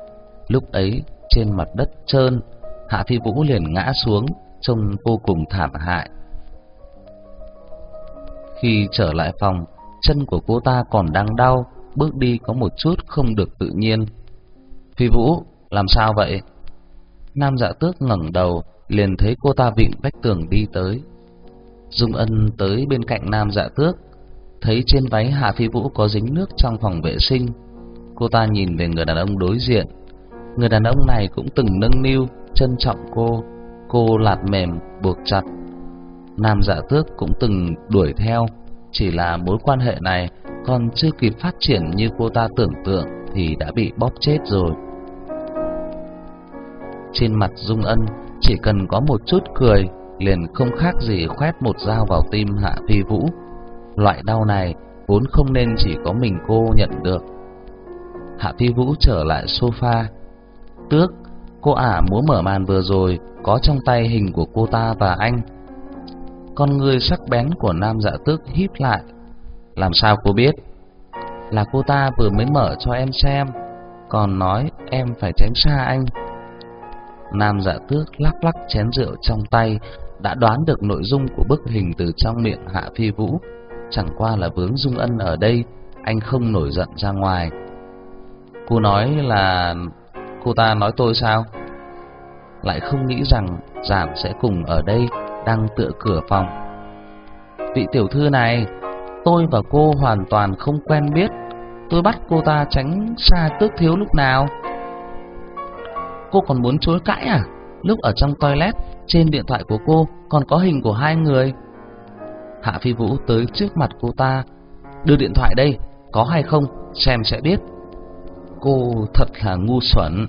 Lúc ấy, trên mặt đất trơn, Hạ Phi Vũ liền ngã xuống, trông vô cùng thảm hại. Khi trở lại phòng, chân của cô ta còn đang đau, bước đi có một chút không được tự nhiên. Phi Vũ, làm sao vậy? Nam Dạ Tước ngẩng đầu, liền thấy cô ta vịn vách tường đi tới. Dung Ân tới bên cạnh Nam Dạ Tước, thấy trên váy Hạ Phi Vũ có dính nước trong phòng vệ sinh. Cô ta nhìn về người đàn ông đối diện. Người đàn ông này cũng từng nâng niu, trân trọng cô. cô lạt mềm buộc chặt. Nam Dạ Tước cũng từng đuổi theo, chỉ là mối quan hệ này còn chưa kịp phát triển như cô ta tưởng tượng thì đã bị bóp chết rồi. Trên mặt Dung Ân chỉ cần có một chút cười liền không khác gì khoét một dao vào tim Hạ Phi Vũ. Loại đau này vốn không nên chỉ có mình cô nhận được. Hạ Phi Vũ trở lại sofa. Tước, cô ả muốn mở màn vừa rồi có trong tay hình của cô ta và anh. Con người sắc bén của nam dạ tước híp lại. Làm sao cô biết? Là cô ta vừa mới mở cho em xem, còn nói em phải tránh xa anh. Nam dạ tước lắc lắc chén rượu trong tay, đã đoán được nội dung của bức hình từ trong miệng Hạ Phi Vũ. Chẳng qua là vướng Dung Ân ở đây, anh không nổi giận ra ngoài. Cô nói là... cô ta nói tôi sao? Lại không nghĩ rằng giảm sẽ cùng ở đây, đang tựa cửa phòng. Vị tiểu thư này, tôi và cô hoàn toàn không quen biết. Tôi bắt cô ta tránh xa tước thiếu lúc nào. Cô còn muốn chối cãi à? Lúc ở trong toilet, trên điện thoại của cô còn có hình của hai người. Hạ Phi Vũ tới trước mặt cô ta, đưa điện thoại đây, có hay không, xem sẽ biết. Cô thật là ngu xuẩn.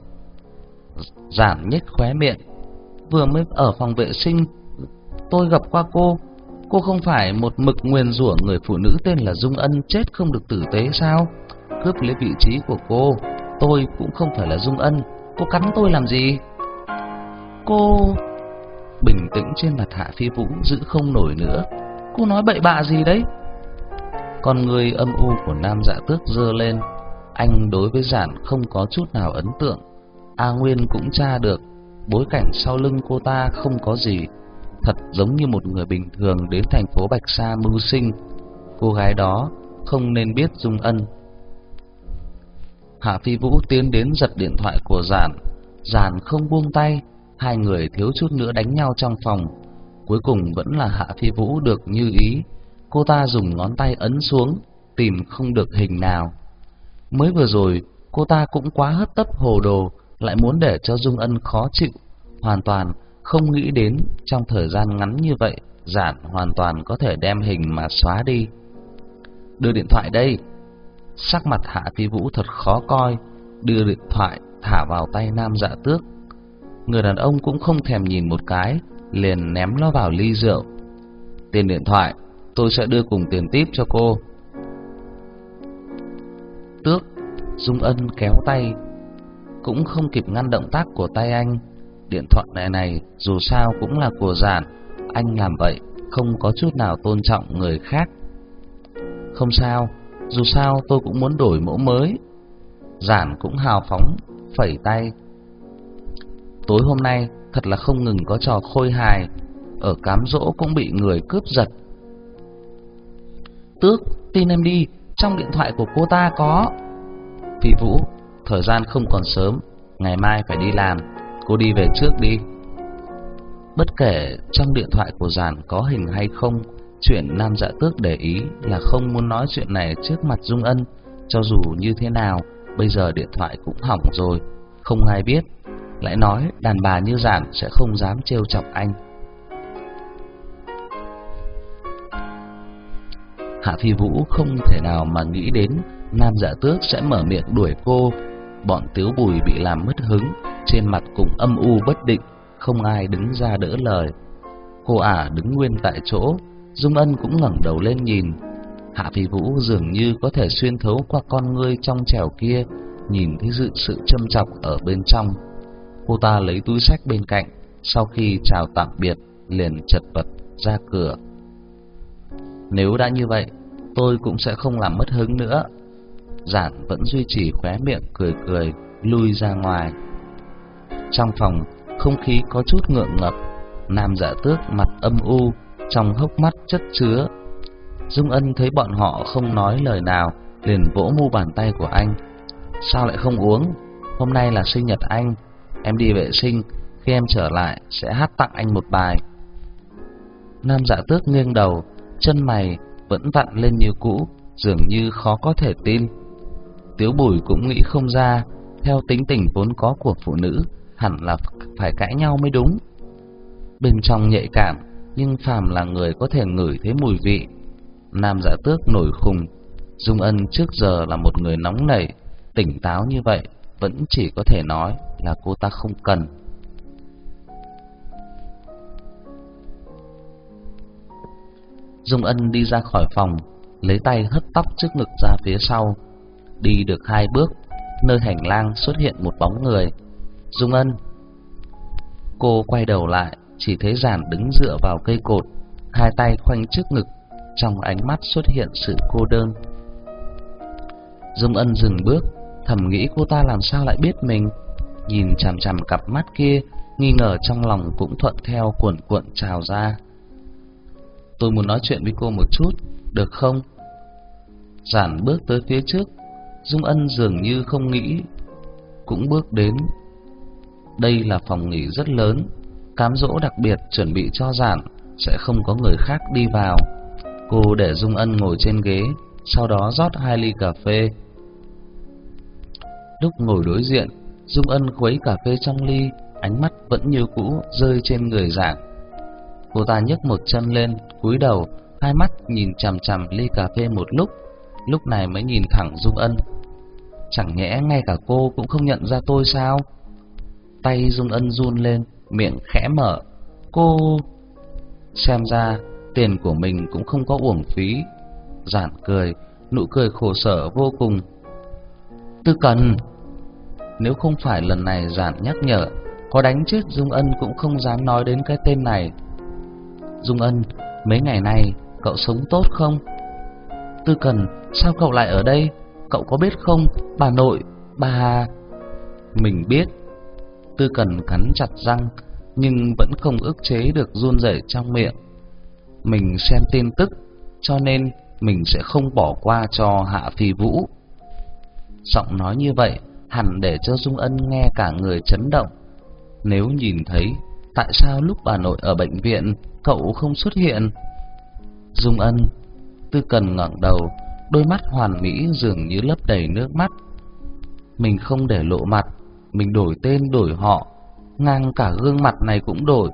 Giản nhếch khóe miệng, vừa mới ở phòng vệ sinh, tôi gặp qua cô. Cô không phải một mực nguyền rủa người phụ nữ tên là Dung Ân chết không được tử tế sao? Cướp lấy vị trí của cô, tôi cũng không phải là Dung Ân, cô cắn tôi làm gì? Cô... Bình tĩnh trên mặt Hạ Phi Vũ giữ không nổi nữa. Cô nói bậy bạ gì đấy? Con người âm u của nam dạ tước dơ lên. Anh đối với giản không có chút nào ấn tượng. A Nguyên cũng tra được, bối cảnh sau lưng cô ta không có gì. Thật giống như một người bình thường đến thành phố Bạch Sa mưu sinh. Cô gái đó không nên biết Dung Ân. Hạ Phi Vũ tiến đến giật điện thoại của Giản. Giản không buông tay, hai người thiếu chút nữa đánh nhau trong phòng. Cuối cùng vẫn là Hạ Phi Vũ được như ý. Cô ta dùng ngón tay ấn xuống, tìm không được hình nào. Mới vừa rồi, cô ta cũng quá hất tấp hồ đồ, lại muốn để cho Dung Ân khó chịu, hoàn toàn không nghĩ đến trong thời gian ngắn như vậy, giản hoàn toàn có thể đem hình mà xóa đi. Đưa điện thoại đây. Sắc mặt Hạ Phi Vũ thật khó coi, đưa điện thoại thả vào tay Nam Dạ Tước. Người đàn ông cũng không thèm nhìn một cái, liền ném nó vào ly rượu. Tiền điện thoại, tôi sẽ đưa cùng tiền tiếp cho cô. Tước, Dung Ân kéo tay, cũng không kịp ngăn động tác của tay anh. Điện thoại này này dù sao cũng là của giản, anh làm vậy không có chút nào tôn trọng người khác. Không sao, dù sao tôi cũng muốn đổi mẫu mới. Giản cũng hào phóng, phẩy tay. Tối hôm nay thật là không ngừng có trò khôi hài, ở cám dỗ cũng bị người cướp giật. Tước, tin em đi, trong điện thoại của cô ta có. Phi Vũ, thời gian không còn sớm, ngày mai phải đi làm, cô đi về trước đi. Bất kể trong điện thoại của Giản có hình hay không, chuyện Nam Dạ Tước để ý là không muốn nói chuyện này trước mặt Dung Ân, cho dù như thế nào, bây giờ điện thoại cũng hỏng rồi, không ai biết, lại nói đàn bà như Giản sẽ không dám trêu chọc anh. Hạ Phi Vũ không thể nào mà nghĩ đến Nam Dạ Tước sẽ mở miệng đuổi cô. Bọn Tiếu Bùi bị làm mất hứng, trên mặt cũng âm u bất định, không ai đứng ra đỡ lời. Cô ả đứng nguyên tại chỗ, Dung Ân cũng ngẩng đầu lên nhìn. Hạ Phi Vũ dường như có thể xuyên thấu qua con ngươi trong trèo kia, nhìn thấy sự sự châm chọc ở bên trong. Cô ta lấy túi sách bên cạnh, sau khi chào tạm biệt, liền chật vật ra cửa. Nếu đã như vậy, tôi cũng sẽ không làm mất hứng nữa. Giản vẫn duy trì khóe miệng cười cười, lui ra ngoài. Trong phòng, không khí có chút ngượng ngập, nam dạ tước mặt âm u, trong hốc mắt chất chứa. Dung Ân thấy bọn họ không nói lời nào, liền vỗ mu bàn tay của anh. Sao lại không uống? Hôm nay là sinh nhật anh, em đi vệ sinh, khi em trở lại sẽ hát tặng anh một bài. Nam dạ tước nghiêng đầu, chân mày vẫn vặn lên như cũ, dường như khó có thể tin. Tiếu Bùi cũng nghĩ không ra, theo tính tình vốn có của phụ nữ, hẳn là phải cãi nhau mới đúng. bên trong nhạy cảm, nhưng phàm là người có thể ngửi thấy mùi vị. Nam Dạ Tước nổi khùng, Dung Ân trước giờ là một người nóng nảy, tỉnh táo như vậy, vẫn chỉ có thể nói là cô ta không cần. Dung Ân đi ra khỏi phòng, lấy tay hất tóc trước ngực ra phía sau. Đi được hai bước, nơi hành lang xuất hiện một bóng người. Dung Ân. Cô quay đầu lại, chỉ thấy Giản đứng dựa vào cây cột, hai tay khoanh trước ngực, trong ánh mắt xuất hiện sự cô đơn. Dung Ân dừng bước, thầm nghĩ cô ta làm sao lại biết mình. Nhìn chằm chằm cặp mắt kia, nghi ngờ trong lòng cũng thuận theo cuộn cuộn trào ra. Tôi muốn nói chuyện với cô một chút, được không? Giản bước tới phía trước, Dung Ân dường như không nghĩ, cũng bước đến. Đây là phòng nghỉ rất lớn, cám dỗ đặc biệt chuẩn bị cho Giản, sẽ không có người khác đi vào. Cô để Dung Ân ngồi trên ghế, sau đó rót hai ly cà phê. Lúc ngồi đối diện, Dung Ân khuấy cà phê trong ly, ánh mắt vẫn như cũ rơi trên người Giản. Cô ta nhấc một chân lên, cúi đầu, hai mắt nhìn chằm chằm ly cà phê một lúc, lúc này mới nhìn thẳng Dung Ân. Chẳng nhẽ ngay cả cô cũng không nhận ra tôi sao? Tay Dung Ân run lên, miệng khẽ mở. Cô... Xem ra, tiền của mình cũng không có uổng phí. Giản cười, nụ cười khổ sở vô cùng. Tư cần... Nếu không phải lần này giản nhắc nhở, có đánh chết Dung Ân cũng không dám nói đến cái tên này. Dung Ân, mấy ngày này cậu sống tốt không? Tư Cần, sao cậu lại ở đây? Cậu có biết không, bà nội, bà... Mình biết. Tư Cần cắn chặt răng, nhưng vẫn không ức chế được run rẩy trong miệng. Mình xem tin tức, cho nên mình sẽ không bỏ qua cho Hạ Phi Vũ. Giọng nói như vậy hẳn để cho Dung Ân nghe cả người chấn động. Nếu nhìn thấy, tại sao lúc bà nội ở bệnh viện cậu không xuất hiện? Dung Ân, Tư Cần ngẩng đầu, đôi mắt hoàn mỹ dường như lấp đầy nước mắt. Mình không để lộ mặt, mình đổi tên đổi họ, ngang cả gương mặt này cũng đổi.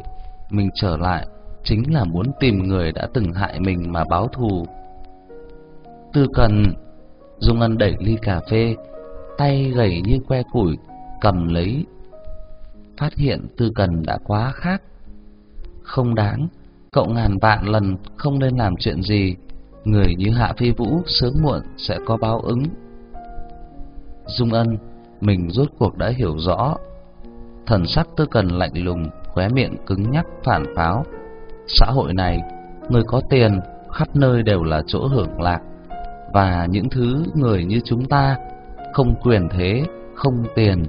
Mình trở lại chính là muốn tìm người đã từng hại mình mà báo thù. Tư Cần, Dung Ân đẩy ly cà phê, tay gầy như que củi, cầm lấy. Phát hiện Tư Cần đã quá khác. Không đáng, cậu ngàn vạn lần không nên làm chuyện gì, người như Hạ Phi Vũ sớm muộn sẽ có báo ứng. Dung Ân, mình rốt cuộc đã hiểu rõ. Thần sắc Tư Cần lạnh lùng, khóe miệng cứng nhắc phản pháo. Xã hội này, người có tiền khắp nơi đều là chỗ hưởng lạc, và những thứ người như chúng ta không quyền thế, không tiền,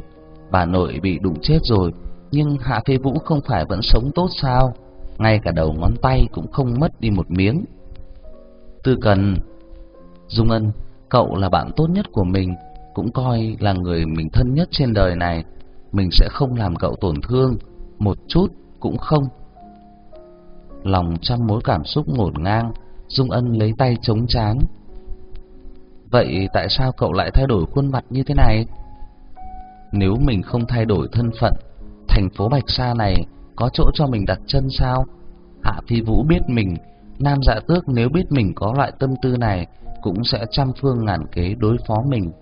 bà nội bị đụng chết rồi, nhưng Hạ Phi Vũ không phải vẫn sống tốt sao? ngay cả đầu ngón tay cũng không mất đi một miếng. Tư Cần, Dung Ân, cậu là bạn tốt nhất của mình, cũng coi là người mình thân nhất trên đời này, mình sẽ không làm cậu tổn thương, một chút cũng không. Lòng trăm mối cảm xúc ngổn ngang, Dung Ân lấy tay chống chán. Vậy tại sao cậu lại thay đổi khuôn mặt như thế này? Nếu mình không thay đổi thân phận, thành phố Bạch Sa này có chỗ cho mình đặt chân sao? Hạ Phi Vũ biết mình, Nam Dạ Tước nếu biết mình có loại tâm tư này, cũng sẽ trăm phương ngàn kế đối phó mình.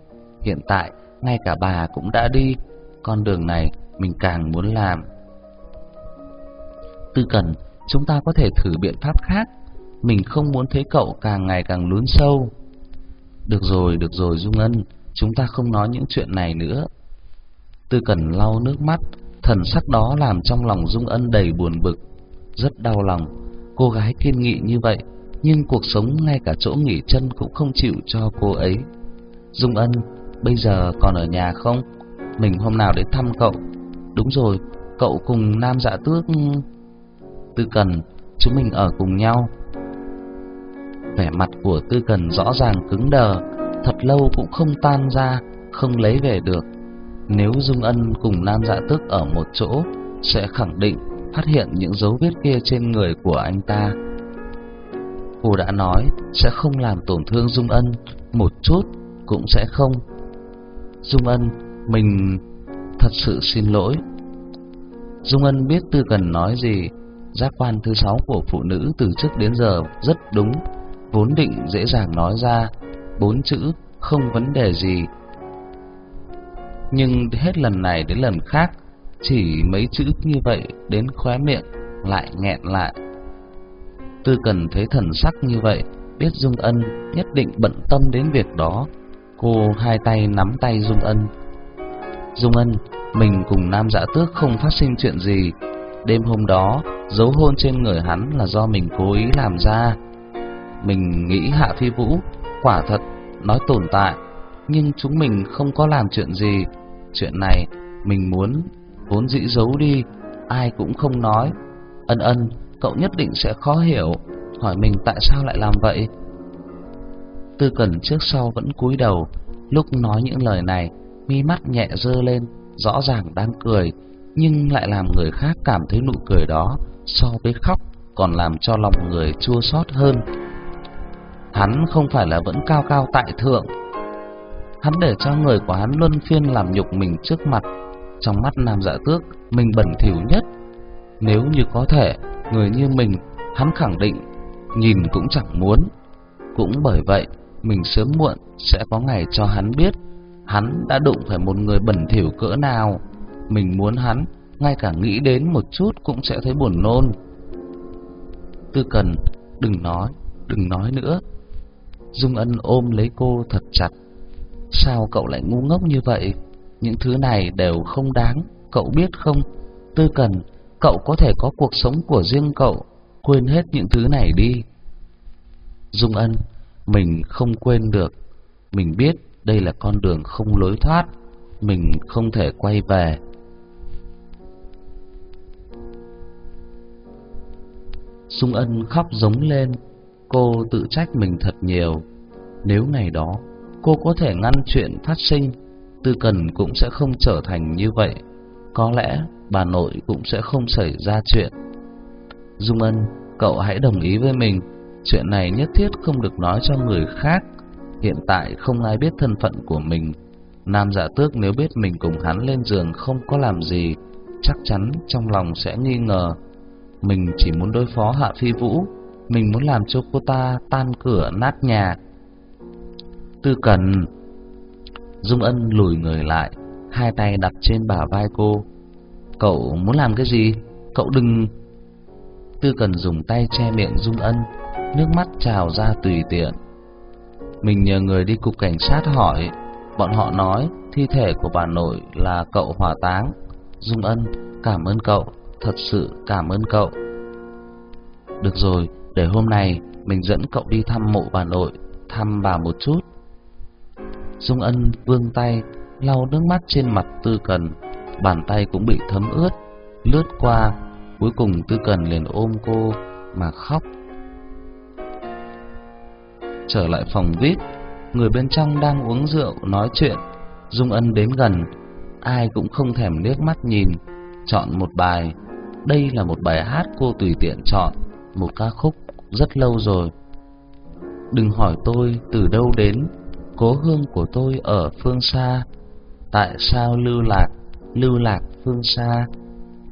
Hiện tại, ngay cả bà cũng đã đi, con đường này mình càng muốn làm. Tư Cần, chúng ta có thể thử biện pháp khác. Mình không muốn thấy cậu càng ngày càng lún sâu. Được rồi, được rồi Dung Ân, chúng ta không nói những chuyện này nữa. Tư Cần lau nước mắt, Thần sắc đó làm trong lòng Dung Ân đầy buồn bực, rất đau lòng. Cô gái kiên nghị như vậy, nhưng cuộc sống ngay cả chỗ nghỉ chân cũng không chịu cho cô ấy. Dung Ân, bây giờ còn ở nhà không? Mình hôm nào đến thăm cậu. Đúng rồi, cậu cùng Nam Dạ Tước... Tư Cần, chúng mình ở cùng nhau. Vẻ mặt của Tư Cần rõ ràng cứng đờ, thật lâu cũng không tan ra, không lấy về được. Nếu Dung Ân cùng Nam Dạ Tước ở một chỗ, sẽ khẳng định phát hiện những dấu vết kia trên người của anh ta. Cô đã nói sẽ không làm tổn thương Dung Ân, một chút cũng sẽ không. Dung Ân, mình thật sự xin lỗi. Dung Ân biết Tư Cần nói gì, giác quan thứ sáu của phụ nữ từ trước đến giờ rất đúng, vốn định dễ dàng nói ra bốn chữ không vấn đề gì. Nhưng hết lần này đến lần khác, chỉ mấy chữ như vậy đến khóe miệng lại nghẹn lại. Tư Cần thấy thần sắc như vậy, biết Dung Ân nhất định bận tâm đến việc đó. Cô hai tay nắm tay Dung Ân. Dung Ân, mình cùng Nam Dạ Tước không phát sinh chuyện gì. Đêm hôm đó, dấu hôn trên người hắn là do mình cố ý làm ra. Mình nghĩ Hạ Phi Vũ quả thật nói tồn tại, nhưng chúng mình không có làm chuyện gì. Chuyện này mình muốn vốn dĩ giấu đi, ai cũng không nói. Ân ân, cậu nhất định sẽ khó hiểu, hỏi mình tại sao lại làm vậy. Tư Cẩn trước sau vẫn cúi đầu, lúc nói những lời này, mi mắt nhẹ dơ lên, rõ ràng đang cười, nhưng lại làm người khác cảm thấy nụ cười đó so với khóc còn làm cho lòng người chua xót hơn. Hắn không phải là vẫn cao cao tại thượng. Hắn để cho người của hắn luân phiên làm nhục mình trước mặt. Trong mắt nam dạ tước, mình bẩn thỉu nhất. Nếu như có thể, người như mình, hắn khẳng định, nhìn cũng chẳng muốn. Cũng bởi vậy, mình sớm muộn sẽ có ngày cho hắn biết, hắn đã đụng phải một người bẩn thỉu cỡ nào. Mình muốn hắn, ngay cả nghĩ đến một chút cũng sẽ thấy buồn nôn. Tư cần, đừng nói, đừng nói nữa. Dung Ân ôm lấy cô thật chặt. Sao cậu lại ngu ngốc như vậy? Những thứ này đều không đáng, cậu biết không? Tư cần, cậu có thể có cuộc sống của riêng cậu, quên hết những thứ này đi. Dung Ân, mình không quên được. Mình biết đây là con đường không lối thoát, mình không thể quay về. Dung Ân khóc giống lên, cô tự trách mình thật nhiều. Nếu ngày đó cô có thể ngăn chuyện phát sinh, Tư Cần cũng sẽ không trở thành như vậy. Có lẽ bà nội cũng sẽ không xảy ra chuyện. Dung Ân, cậu hãy đồng ý với mình, chuyện này nhất thiết không được nói cho người khác. Hiện tại không ai biết thân phận của mình. Nam giả Tước nếu biết mình cùng hắn lên giường không có làm gì, chắc chắn trong lòng sẽ nghi ngờ. Mình chỉ muốn đối phó Hạ Phi Vũ, mình muốn làm cho cô ta tan cửa nát nhà. Tư Cần Dung Ân lùi người lại, hai tay đặt trên bả vai cô. Cậu muốn làm cái gì? Cậu đừng... Tư Cần dùng tay che miệng Dung Ân, nước mắt trào ra tùy tiện. Mình nhờ người đi cục cảnh sát hỏi, bọn họ nói thi thể của bà nội là cậu hỏa táng. Dung Ân, cảm ơn cậu, thật sự cảm ơn cậu. Được rồi, để hôm nay mình dẫn cậu đi thăm mộ bà nội, thăm bà một chút. Dung Ân vươn tay lau nước mắt trên mặt Tư Cần, bàn tay cũng bị thấm ướt, lướt qua, cuối cùng Tư Cần liền ôm cô mà khóc. Trở lại phòng VIP, người bên trong đang uống rượu nói chuyện, Dung Ân đến gần, ai cũng không thèm liếc mắt nhìn, chọn một bài. Đây là một bài hát cô tùy tiện chọn, một ca khúc rất lâu rồi. Đừng hỏi tôi từ đâu đến, cố hương của tôi ở phương xa. Tại sao lưu lạc, lưu lạc phương xa?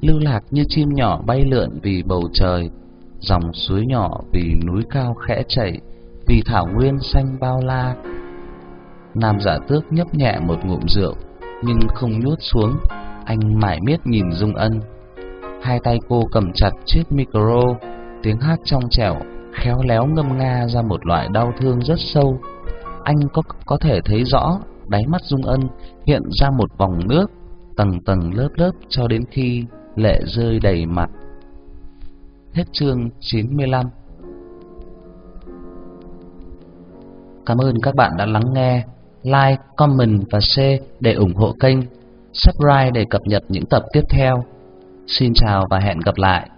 Lưu lạc như chim nhỏ bay lượn vì bầu trời, dòng suối nhỏ vì núi cao khẽ chảy, vì thảo nguyên xanh bao la. Nam giả tước nhấp nhẹ một ngụm rượu, nhưng không nuốt xuống, anh mải miết nhìn Dung Ân. Hai tay cô cầm chặt chiếc micro, tiếng hát trong trẻo, khéo léo ngâm nga ra một loại đau thương rất sâu anh có có thể thấy rõ đáy mắt Dung Ân hiện ra một vòng nước tầng tầng lớp lớp cho đến khi lệ rơi đầy mặt. Hết chương 95 Cảm ơn các bạn đã lắng nghe. Like, comment và share để ủng hộ kênh. Subscribe để cập nhật những tập tiếp theo. Xin chào và hẹn gặp lại.